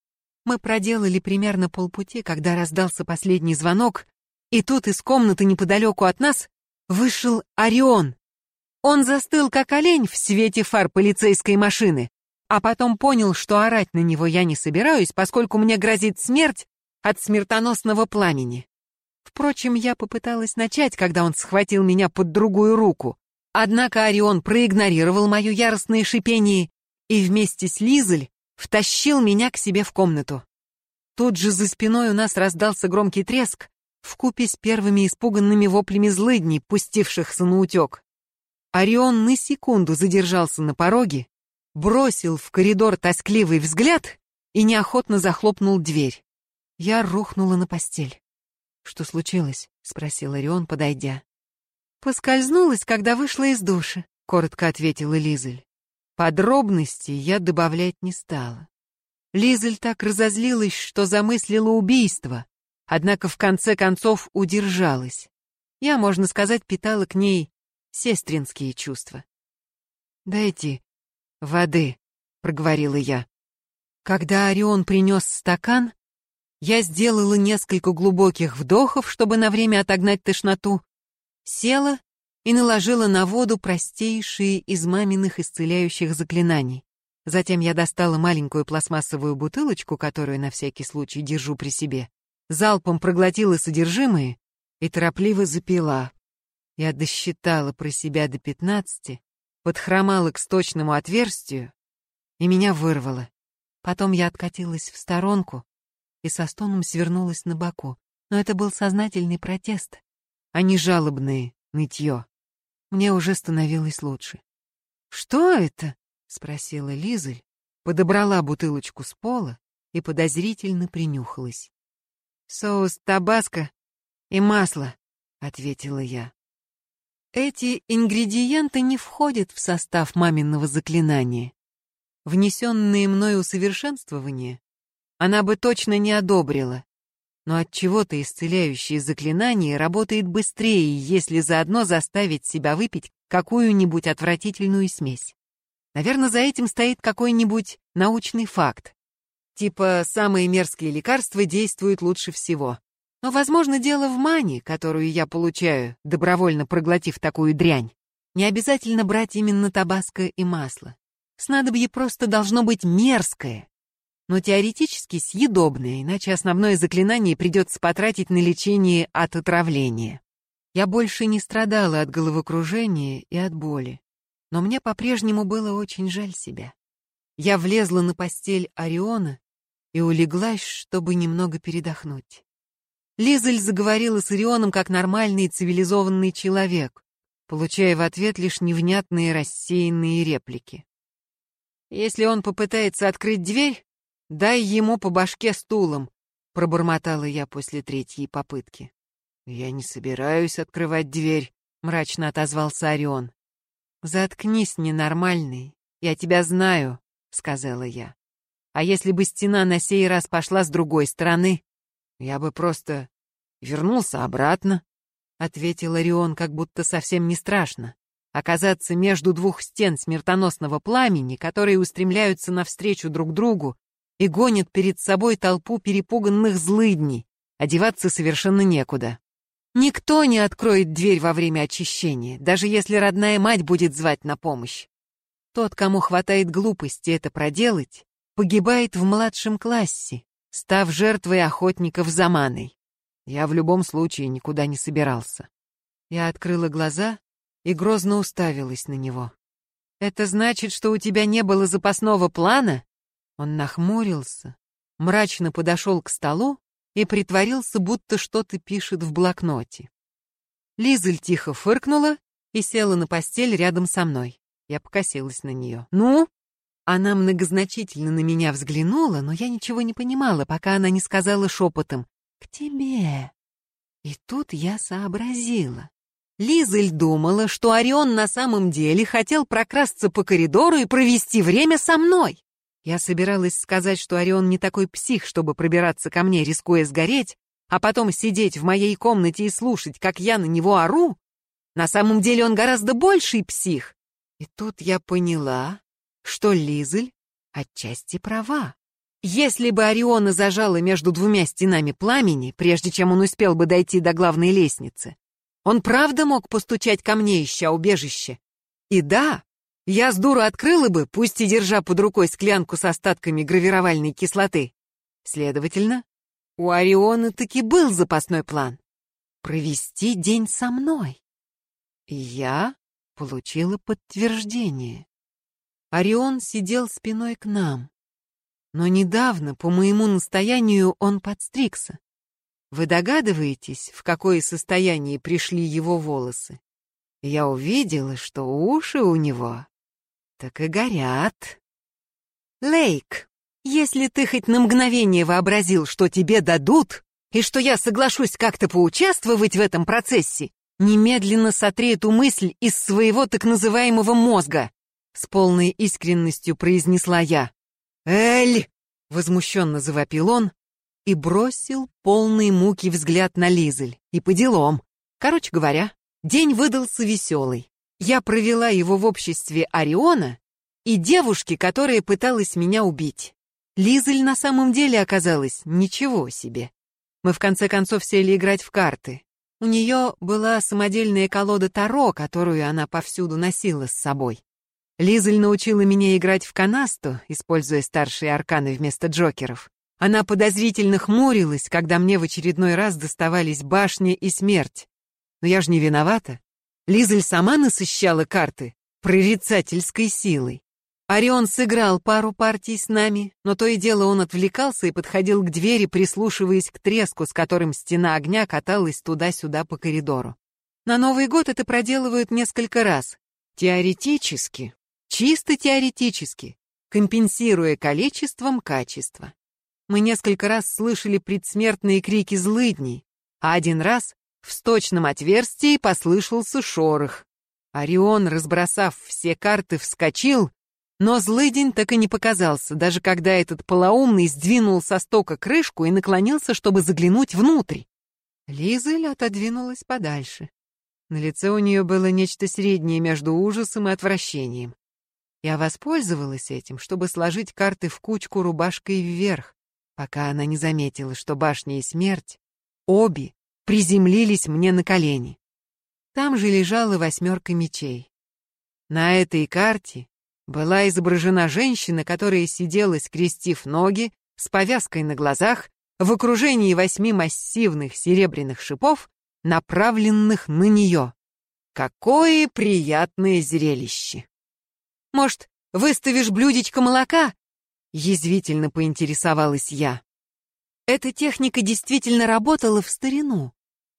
Мы проделали примерно полпути, когда раздался последний звонок, и тут из комнаты неподалеку от нас вышел Орион. Он застыл, как олень в свете фар полицейской машины, а потом понял, что орать на него я не собираюсь, поскольку мне грозит смерть от смертоносного пламени. Впрочем, я попыталась начать, когда он схватил меня под другую руку. Однако Орион проигнорировал мое яростное шипение и вместе с Лизель втащил меня к себе в комнату. Тут же за спиной у нас раздался громкий треск, вкупе с первыми испуганными воплями злыдней, пустившихся на утек. Орион на секунду задержался на пороге, бросил в коридор тоскливый взгляд и неохотно захлопнул дверь. Я рухнула на постель. «Что случилось?» — спросил Орион, подойдя. «Поскользнулась, когда вышла из души», — коротко ответила Лизель. Подробностей я добавлять не стала. Лизель так разозлилась, что замыслила убийство, однако в конце концов удержалась. Я, можно сказать, питала к ней сестринские чувства. «Дайте воды», — проговорила я. Когда Орион принес стакан, я сделала несколько глубоких вдохов, чтобы на время отогнать тошноту, села и наложила на воду простейшие из маминых исцеляющих заклинаний. Затем я достала маленькую пластмассовую бутылочку, которую на всякий случай держу при себе, залпом проглотила содержимое и торопливо запила. Я досчитала про себя до пятнадцати, подхромала к сточному отверстию, и меня вырвало. Потом я откатилась в сторонку и со стоном свернулась на боку. Но это был сознательный протест, а не жалобное нытье. Мне уже становилось лучше. «Что это?» — спросила Лизель, подобрала бутылочку с пола и подозрительно принюхалась. «Соус табаско и масло», — ответила я. Эти ингредиенты не входят в состав маминого заклинания. Внесенные мной усовершенствования она бы точно не одобрила. Но от чего-то исцеляющее заклинание работает быстрее, если заодно заставить себя выпить какую-нибудь отвратительную смесь. Наверное, за этим стоит какой-нибудь научный факт. Типа, самые мерзкие лекарства действуют лучше всего. Но, возможно, дело в мане, которую я получаю, добровольно проглотив такую дрянь. Не обязательно брать именно табаско и масло. Снадобье просто должно быть мерзкое, но теоретически съедобное, иначе основное заклинание придется потратить на лечение от отравления. Я больше не страдала от головокружения и от боли, но мне по-прежнему было очень жаль себя. Я влезла на постель Ориона и улеглась, чтобы немного передохнуть. Лизель заговорила с Орионом как нормальный цивилизованный человек, получая в ответ лишь невнятные рассеянные реплики. «Если он попытается открыть дверь, дай ему по башке стулом», — пробормотала я после третьей попытки. «Я не собираюсь открывать дверь», — мрачно отозвался Орион. «Заткнись, ненормальный, я тебя знаю», — сказала я. А если бы стена на сей раз пошла с другой стороны, я бы просто вернулся обратно, — ответил Орион, как будто совсем не страшно. Оказаться между двух стен смертоносного пламени, которые устремляются навстречу друг другу и гонят перед собой толпу перепуганных злыдней, одеваться совершенно некуда. Никто не откроет дверь во время очищения, даже если родная мать будет звать на помощь. Тот, кому хватает глупости это проделать, погибает в младшем классе, став жертвой охотников за маной. Я в любом случае никуда не собирался. Я открыла глаза и грозно уставилась на него. «Это значит, что у тебя не было запасного плана?» Он нахмурился, мрачно подошел к столу и притворился, будто что-то пишет в блокноте. Лизель тихо фыркнула и села на постель рядом со мной. Я покосилась на нее. «Ну?» Она многозначительно на меня взглянула, но я ничего не понимала, пока она не сказала шепотом «К тебе». И тут я сообразила. Лизель думала, что Орион на самом деле хотел прокрасться по коридору и провести время со мной. Я собиралась сказать, что Орион не такой псих, чтобы пробираться ко мне, рискуя сгореть, а потом сидеть в моей комнате и слушать, как я на него ору. На самом деле он гораздо больший псих. И тут я поняла, что Лизель отчасти права. Если бы Ориона зажала между двумя стенами пламени, прежде чем он успел бы дойти до главной лестницы, он правда мог постучать ко мне, ища убежище. И да, я с дуру открыла бы, пусть и держа под рукой склянку с остатками гравировальной кислоты. Следовательно, у Ориона таки был запасной план — провести день со мной. Я получила подтверждение. Орион сидел спиной к нам. Но недавно, по моему настоянию, он подстригся. Вы догадываетесь, в какое состояние пришли его волосы? Я увидела, что уши у него так и горят. Лейк, если ты хоть на мгновение вообразил, что тебе дадут, и что я соглашусь как-то поучаствовать в этом процессе, немедленно сотри эту мысль из своего так называемого мозга. С полной искренностью произнесла я. «Эль!» — возмущенно завопил он и бросил полный муки взгляд на Лизель. И по делам. Короче говоря, день выдался веселый. Я провела его в обществе Ориона и девушки, которая пыталась меня убить. Лизель на самом деле оказалась ничего себе. Мы в конце концов сели играть в карты. У нее была самодельная колода Таро, которую она повсюду носила с собой. Лизель научила меня играть в канасту, используя старшие арканы вместо джокеров. Она подозрительно хмурилась, когда мне в очередной раз доставались башня и смерть. Но я же не виновата. Лизель сама насыщала карты прорицательской силой. Орион сыграл пару партий с нами, но то и дело он отвлекался и подходил к двери, прислушиваясь к треску, с которым стена огня каталась туда-сюда по коридору. На Новый год это проделывают несколько раз. Теоретически Чисто теоретически, компенсируя количеством качество. Мы несколько раз слышали предсмертные крики злыдней, а один раз в сточном отверстии послышался шорох. Орион, разбросав все карты, вскочил, но злыдень так и не показался, даже когда этот полоумный сдвинул со стока крышку и наклонился, чтобы заглянуть внутрь. Лизель отодвинулась подальше. На лице у нее было нечто среднее между ужасом и отвращением. Я воспользовалась этим, чтобы сложить карты в кучку рубашкой вверх, пока она не заметила, что башня и смерть обе приземлились мне на колени. Там же лежала восьмерка мечей. На этой карте была изображена женщина, которая сидела, скрестив ноги, с повязкой на глазах, в окружении восьми массивных серебряных шипов, направленных на нее. Какое приятное зрелище! Может, выставишь блюдечко молока?» Язвительно поинтересовалась я. Эта техника действительно работала в старину,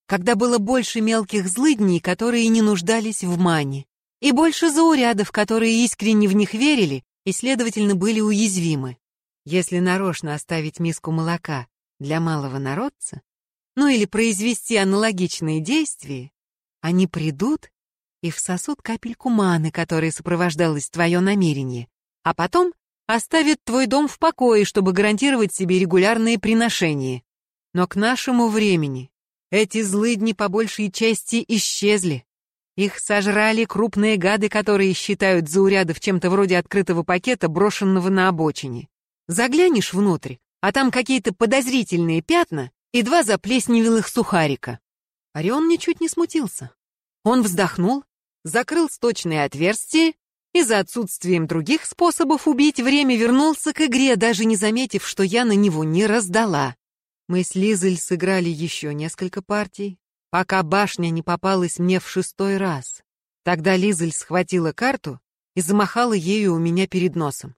когда было больше мелких злыдней, которые не нуждались в мане, и больше заурядов, которые искренне в них верили и, следовательно, были уязвимы. Если нарочно оставить миску молока для малого народца, ну или произвести аналогичные действия, они придут и всосут капельку маны, которой сопровождалось твое намерение, а потом оставят твой дом в покое, чтобы гарантировать себе регулярные приношения. Но к нашему времени эти злыдни по большей части исчезли. Их сожрали крупные гады, которые считают заурядов чем-то вроде открытого пакета, брошенного на обочине. Заглянешь внутрь, а там какие-то подозрительные пятна и два заплесневелых сухарика. Орион ничуть не смутился. Он вздохнул закрыл сточное отверстие и за отсутствием других способов убить время вернулся к игре, даже не заметив, что я на него не раздала. Мы с Лизель сыграли еще несколько партий, пока башня не попалась мне в шестой раз. Тогда Лизель схватила карту и замахала ею у меня перед носом.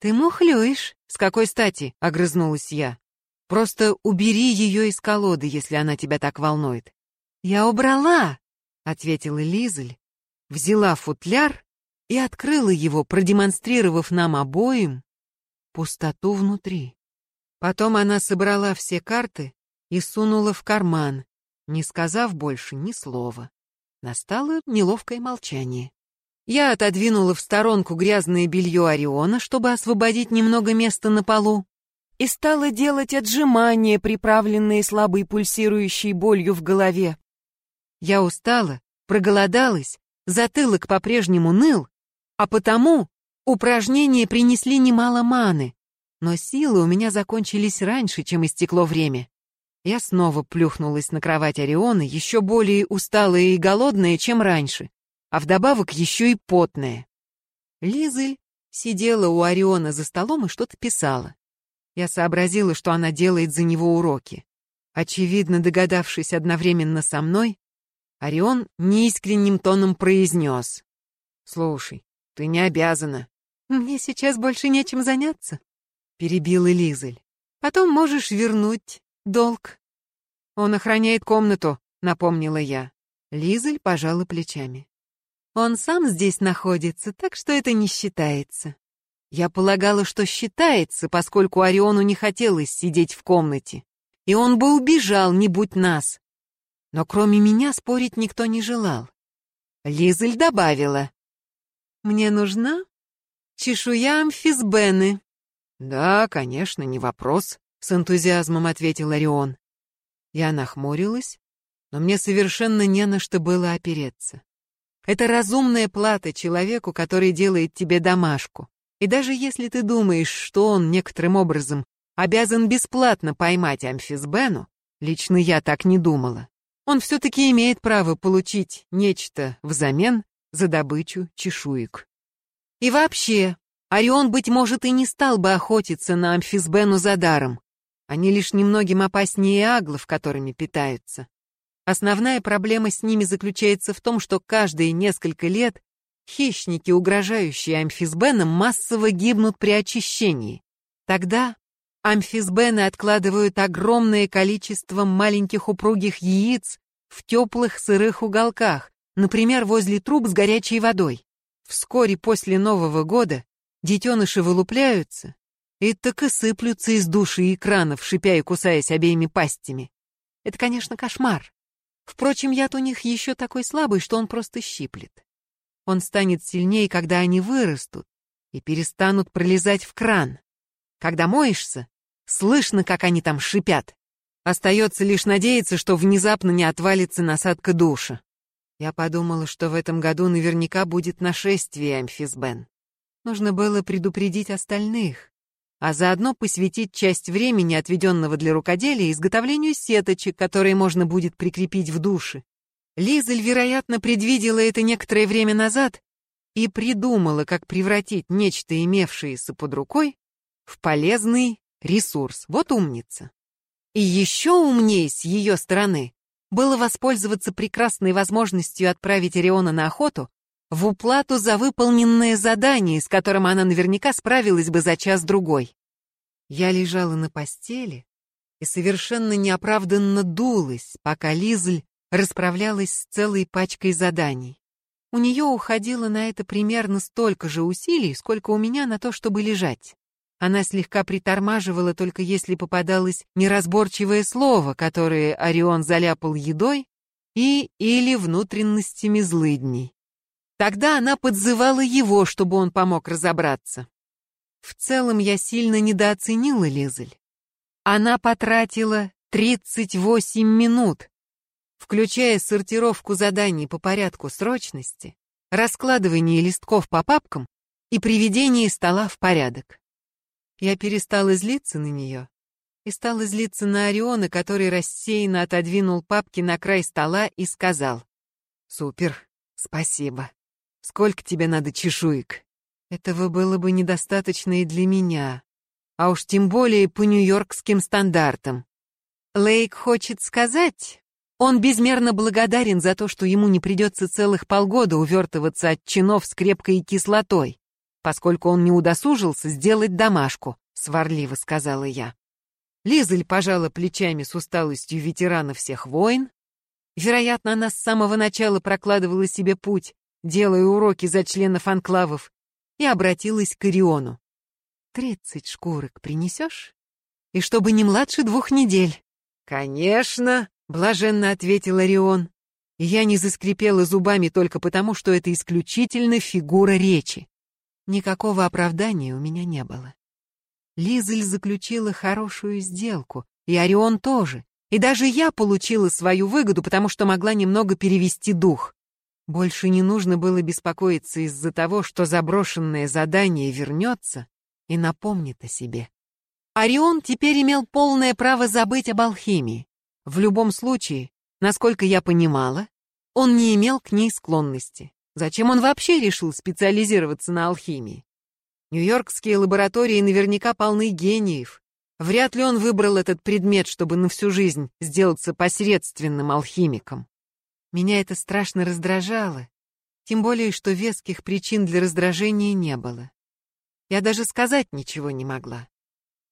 «Ты мухлюешь? С какой стати?» — огрызнулась я. «Просто убери ее из колоды, если она тебя так волнует». «Я убрала!» — ответила Лизель, взяла футляр и открыла его, продемонстрировав нам обоим пустоту внутри. Потом она собрала все карты и сунула в карман, не сказав больше ни слова. Настало неловкое молчание. Я отодвинула в сторонку грязное белье Ориона, чтобы освободить немного места на полу, и стала делать отжимания, приправленные слабой пульсирующей болью в голове. Я устала, проголодалась, затылок по-прежнему ныл, а потому упражнения принесли немало маны, но силы у меня закончились раньше, чем истекло время. Я снова плюхнулась на кровать Ориона, еще более усталая и голодная, чем раньше, а вдобавок еще и потная. Лизель сидела у Ориона за столом и что-то писала. Я сообразила, что она делает за него уроки. Очевидно, догадавшись одновременно со мной, Орион неискренним тоном произнес. «Слушай, ты не обязана». «Мне сейчас больше нечем заняться», — перебила Лизель. «Потом можешь вернуть долг». «Он охраняет комнату», — напомнила я. Лизель пожала плечами. «Он сам здесь находится, так что это не считается». Я полагала, что считается, поскольку Ориону не хотелось сидеть в комнате. И он бы убежал, не будь нас. Но кроме меня спорить никто не желал. Лизель добавила. «Мне нужна чешуя амфисбены». «Да, конечно, не вопрос», — с энтузиазмом ответил Орион. Я нахмурилась, но мне совершенно не на что было опереться. Это разумная плата человеку, который делает тебе домашку. И даже если ты думаешь, что он некоторым образом обязан бесплатно поймать амфисбену, лично я так не думала он все-таки имеет право получить нечто взамен за добычу чешуек. И вообще, Орион, быть может, и не стал бы охотиться на амфисбену за даром. Они лишь немногим опаснее аглов, которыми питаются. Основная проблема с ними заключается в том, что каждые несколько лет хищники, угрожающие амфисбенам, массово гибнут при очищении. Тогда Амфисбены откладывают огромное количество маленьких упругих яиц в теплых сырых уголках, например, возле труб с горячей водой. Вскоре после Нового года детеныши вылупляются и так и сыплются из души и кранов, шипя и кусаясь обеими пастями. Это, конечно, кошмар. Впрочем, яд у них еще такой слабый, что он просто щиплет. Он станет сильнее, когда они вырастут и перестанут пролезать в кран. Когда моешься, слышно, как они там шипят. Остается лишь надеяться, что внезапно не отвалится насадка душа. Я подумала, что в этом году наверняка будет нашествие амфисбен. Нужно было предупредить остальных, а заодно посвятить часть времени, отведенного для рукоделия, изготовлению сеточек, которые можно будет прикрепить в душе. Лизель, вероятно, предвидела это некоторое время назад и придумала, как превратить нечто, имевшееся под рукой, в полезный ресурс. Вот умница. И еще умнее с ее стороны было воспользоваться прекрасной возможностью отправить Ориона на охоту в уплату за выполненное задание, с которым она наверняка справилась бы за час-другой. Я лежала на постели и совершенно неоправданно дулась, пока Лизль расправлялась с целой пачкой заданий. У нее уходило на это примерно столько же усилий, сколько у меня на то, чтобы лежать. Она слегка притормаживала, только если попадалось неразборчивое слово, которое Орион заляпал едой и или внутренностями злыдней. Тогда она подзывала его, чтобы он помог разобраться. В целом я сильно недооценила Лизель. Она потратила 38 минут, включая сортировку заданий по порядку срочности, раскладывание листков по папкам и приведение стола в порядок. Я перестала злиться на нее и стала злиться на Ориона, который рассеянно отодвинул папки на край стола и сказал. «Супер, спасибо. Сколько тебе надо чешуек?» Этого было бы недостаточно и для меня, а уж тем более по нью-йоркским стандартам. Лейк хочет сказать, Он безмерно благодарен за то, что ему не придется целых полгода увертываться от чинов с крепкой кислотой, поскольку он не удосужился сделать домашку, сварливо сказала я. Лизель пожала плечами с усталостью ветерана всех войн. Вероятно, она с самого начала прокладывала себе путь, делая уроки за членов анклавов, и обратилась к Ориону. «Тридцать шкурок принесешь? И чтобы не младше двух недель». «Конечно!» Блаженно ответил Орион. Я не заскрипела зубами только потому, что это исключительно фигура речи. Никакого оправдания у меня не было. Лизель заключила хорошую сделку, и Орион тоже. И даже я получила свою выгоду, потому что могла немного перевести дух. Больше не нужно было беспокоиться из-за того, что заброшенное задание вернется и напомнит о себе. Орион теперь имел полное право забыть об алхимии. В любом случае, насколько я понимала, он не имел к ней склонности. Зачем он вообще решил специализироваться на алхимии? Нью-Йоркские лаборатории наверняка полны гениев. Вряд ли он выбрал этот предмет, чтобы на всю жизнь сделаться посредственным алхимиком. Меня это страшно раздражало, тем более, что веских причин для раздражения не было. Я даже сказать ничего не могла.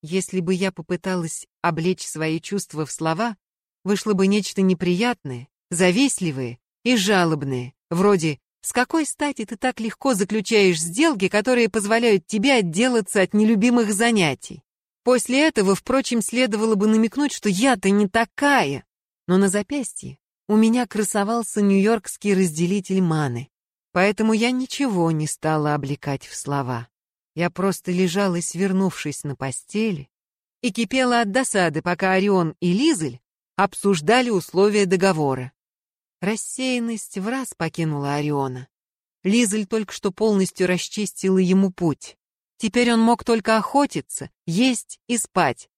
Если бы я попыталась облечь свои чувства в слова, вышло бы нечто неприятное, завистливое и жалобное, вроде «С какой стати ты так легко заключаешь сделки, которые позволяют тебе отделаться от нелюбимых занятий?» После этого, впрочем, следовало бы намекнуть, что я-то не такая. Но на запястье у меня красовался нью-йоркский разделитель маны, поэтому я ничего не стала облекать в слова. Я просто лежала, свернувшись на постели, и кипела от досады, пока Орион и Лизель обсуждали условия договора. Рассеянность в раз покинула Ориона. Лизель только что полностью расчистила ему путь. Теперь он мог только охотиться, есть и спать.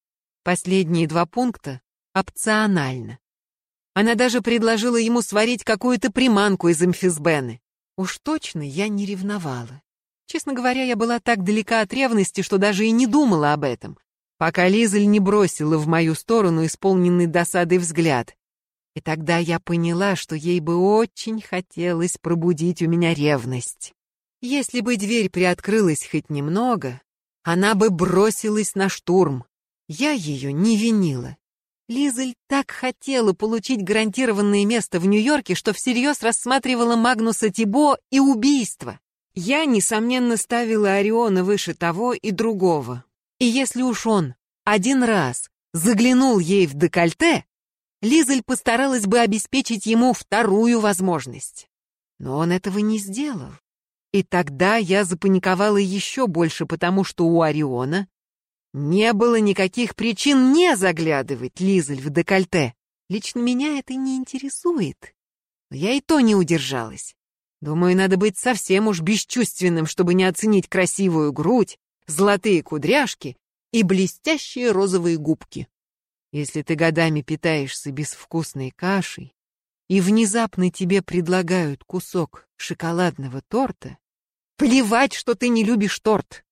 Последние два пункта опционально. Она даже предложила ему сварить какую-то приманку из амфисбены. Уж точно я не ревновала. Честно говоря, я была так далека от ревности, что даже и не думала об этом пока Лизель не бросила в мою сторону исполненный досадой взгляд. И тогда я поняла, что ей бы очень хотелось пробудить у меня ревность. Если бы дверь приоткрылась хоть немного, она бы бросилась на штурм. Я ее не винила. Лизель так хотела получить гарантированное место в Нью-Йорке, что всерьез рассматривала Магнуса Тибо и убийство. Я, несомненно, ставила Ориона выше того и другого. И если уж он один раз заглянул ей в декольте, Лизель постаралась бы обеспечить ему вторую возможность. Но он этого не сделал. И тогда я запаниковала еще больше, потому что у Ориона не было никаких причин не заглядывать Лизель в декольте. Лично меня это не интересует. Но я и то не удержалась. Думаю, надо быть совсем уж бесчувственным, чтобы не оценить красивую грудь, золотые кудряшки и блестящие розовые губки. Если ты годами питаешься безвкусной кашей, и внезапно тебе предлагают кусок шоколадного торта, плевать, что ты не любишь торт.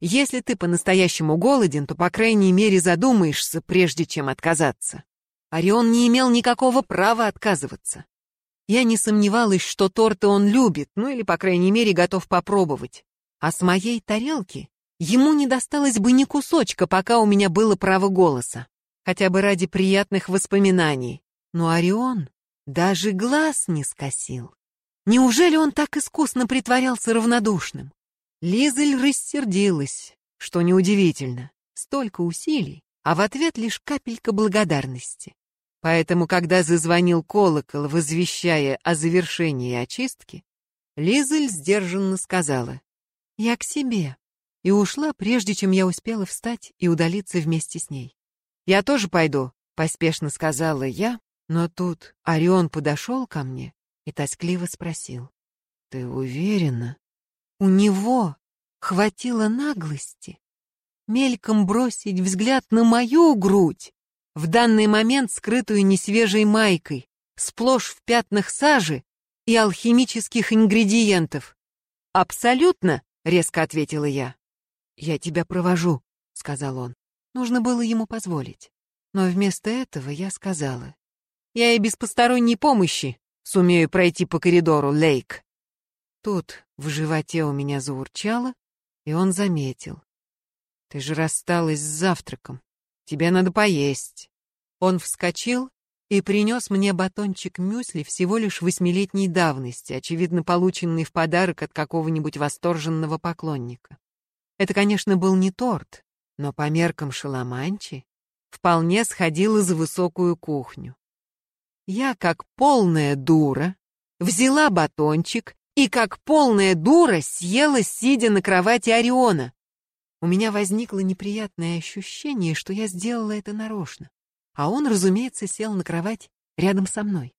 Если ты по-настоящему голоден, то, по крайней мере, задумаешься, прежде чем отказаться. Орион не имел никакого права отказываться. Я не сомневалась, что торты он любит, ну или, по крайней мере, готов попробовать. А с моей тарелки ему не досталось бы ни кусочка, пока у меня было право голоса. Хотя бы ради приятных воспоминаний. Но Орион даже глаз не скосил. Неужели он так искусно притворялся равнодушным? Лизель рассердилась, что неудивительно. Столько усилий, а в ответ лишь капелька благодарности. Поэтому, когда зазвонил колокол, возвещая о завершении очистки, Лизель сдержанно сказала «Я к себе» и ушла, прежде чем я успела встать и удалиться вместе с ней. «Я тоже пойду», — поспешно сказала я, но тут Орион подошел ко мне и тоскливо спросил. «Ты уверена?» У него хватило наглости мельком бросить взгляд на мою грудь, в данный момент скрытую несвежей майкой, сплошь в пятнах сажи и алхимических ингредиентов. «Абсолютно», — резко ответила я. «Я тебя провожу», — сказал он. Нужно было ему позволить. Но вместо этого я сказала. Я и без посторонней помощи сумею пройти по коридору, Лейк. Тут в животе у меня заурчало, и он заметил. Ты же рассталась с завтраком. Тебе надо поесть. Он вскочил и принес мне батончик мюсли всего лишь восьмилетней давности, очевидно, полученный в подарок от какого-нибудь восторженного поклонника. Это, конечно, был не торт, но по меркам Шаламанчи вполне сходило за высокую кухню. Я, как полная дура, взяла батончик и, как полная дура, съела, сидя на кровати Ориона. У меня возникло неприятное ощущение, что я сделала это нарочно а он, разумеется, сел на кровать рядом со мной.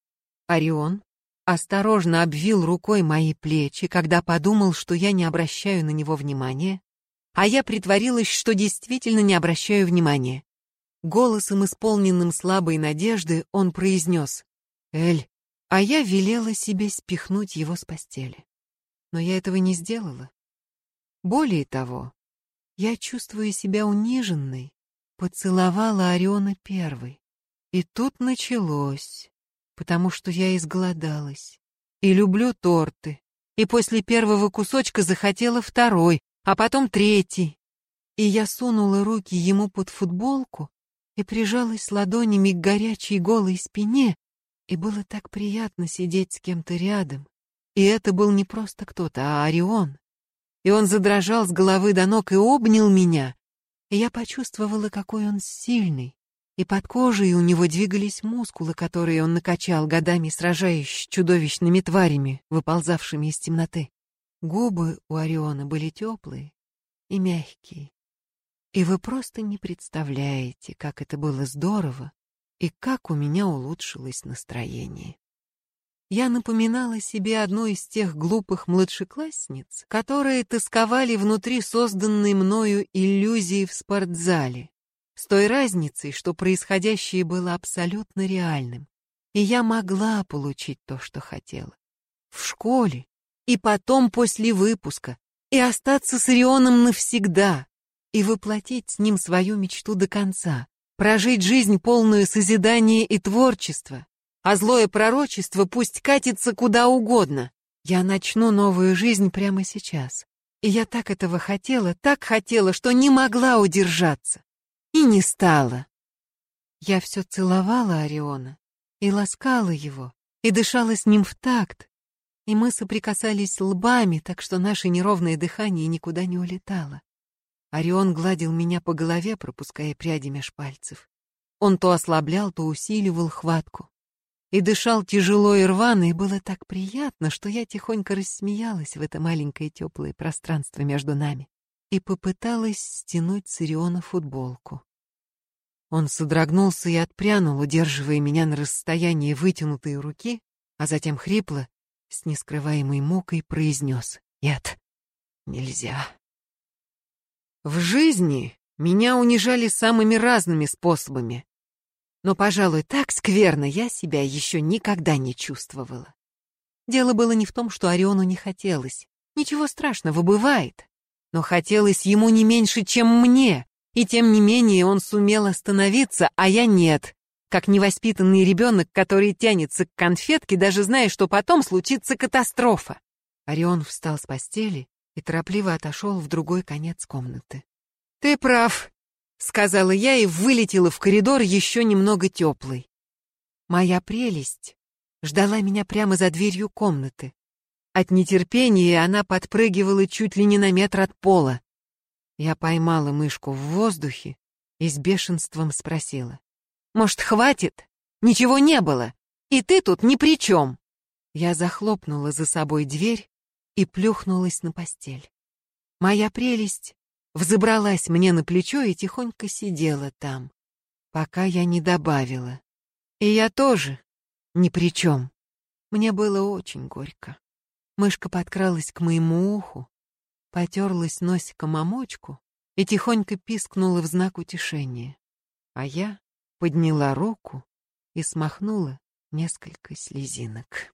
Орион осторожно обвил рукой мои плечи, когда подумал, что я не обращаю на него внимания, а я притворилась, что действительно не обращаю внимания. Голосом, исполненным слабой надежды, он произнес «Эль», а я велела себе спихнуть его с постели. Но я этого не сделала. Более того, я чувствую себя униженной, Поцеловала Ориона первой. И тут началось, потому что я изголодалась. И люблю торты. И после первого кусочка захотела второй, а потом третий. И я сунула руки ему под футболку и прижалась ладонями к горячей голой спине, и было так приятно сидеть с кем-то рядом. И это был не просто кто-то, а Орион. И он задрожал с головы до ног и обнял меня, и я почувствовала, какой он сильный, и под кожей у него двигались мускулы, которые он накачал годами, сражаясь с чудовищными тварями, выползавшими из темноты. Губы у Ориона были теплые и мягкие. И вы просто не представляете, как это было здорово и как у меня улучшилось настроение я напоминала себе одну из тех глупых младшеклассниц, которые тосковали внутри созданной мною иллюзии в спортзале, с той разницей, что происходящее было абсолютно реальным, и я могла получить то, что хотела. В школе, и потом после выпуска, и остаться с Орионом навсегда, и воплотить с ним свою мечту до конца, прожить жизнь полную созидания и творчества, а злое пророчество пусть катится куда угодно. Я начну новую жизнь прямо сейчас. И я так этого хотела, так хотела, что не могла удержаться. И не стала. Я все целовала Ориона и ласкала его, и дышала с ним в такт, и мы соприкасались лбами, так что наше неровное дыхание никуда не улетало. Орион гладил меня по голове, пропуская пряди меж пальцев. Он то ослаблял, то усиливал хватку и дышал тяжело и рвано, и было так приятно, что я тихонько рассмеялась в это маленькое теплое пространство между нами и попыталась стянуть с Ириона футболку. Он содрогнулся и отпрянул, удерживая меня на расстоянии вытянутой руки, а затем хрипло, с нескрываемой мукой, произнес «Нет, нельзя». В жизни меня унижали самыми разными способами, но, пожалуй, так скверно я себя еще никогда не чувствовала. Дело было не в том, что Ориону не хотелось. Ничего страшного, бывает. Но хотелось ему не меньше, чем мне, и тем не менее он сумел остановиться, а я нет. Как невоспитанный ребенок, который тянется к конфетке, даже зная, что потом случится катастрофа. Орион встал с постели и торопливо отошел в другой конец комнаты. «Ты прав», — сказала я и вылетела в коридор еще немного теплый. Моя прелесть ждала меня прямо за дверью комнаты. От нетерпения она подпрыгивала чуть ли не на метр от пола. Я поймала мышку в воздухе и с бешенством спросила. «Может, хватит? Ничего не было. И ты тут ни при чем!» Я захлопнула за собой дверь и плюхнулась на постель. Моя прелесть взобралась мне на плечо и тихонько сидела там, пока я не добавила. И я тоже ни при чем. Мне было очень горько. Мышка подкралась к моему уху, потерлась носиком о мочку и тихонько пискнула в знак утешения. А я подняла руку и смахнула несколько слезинок.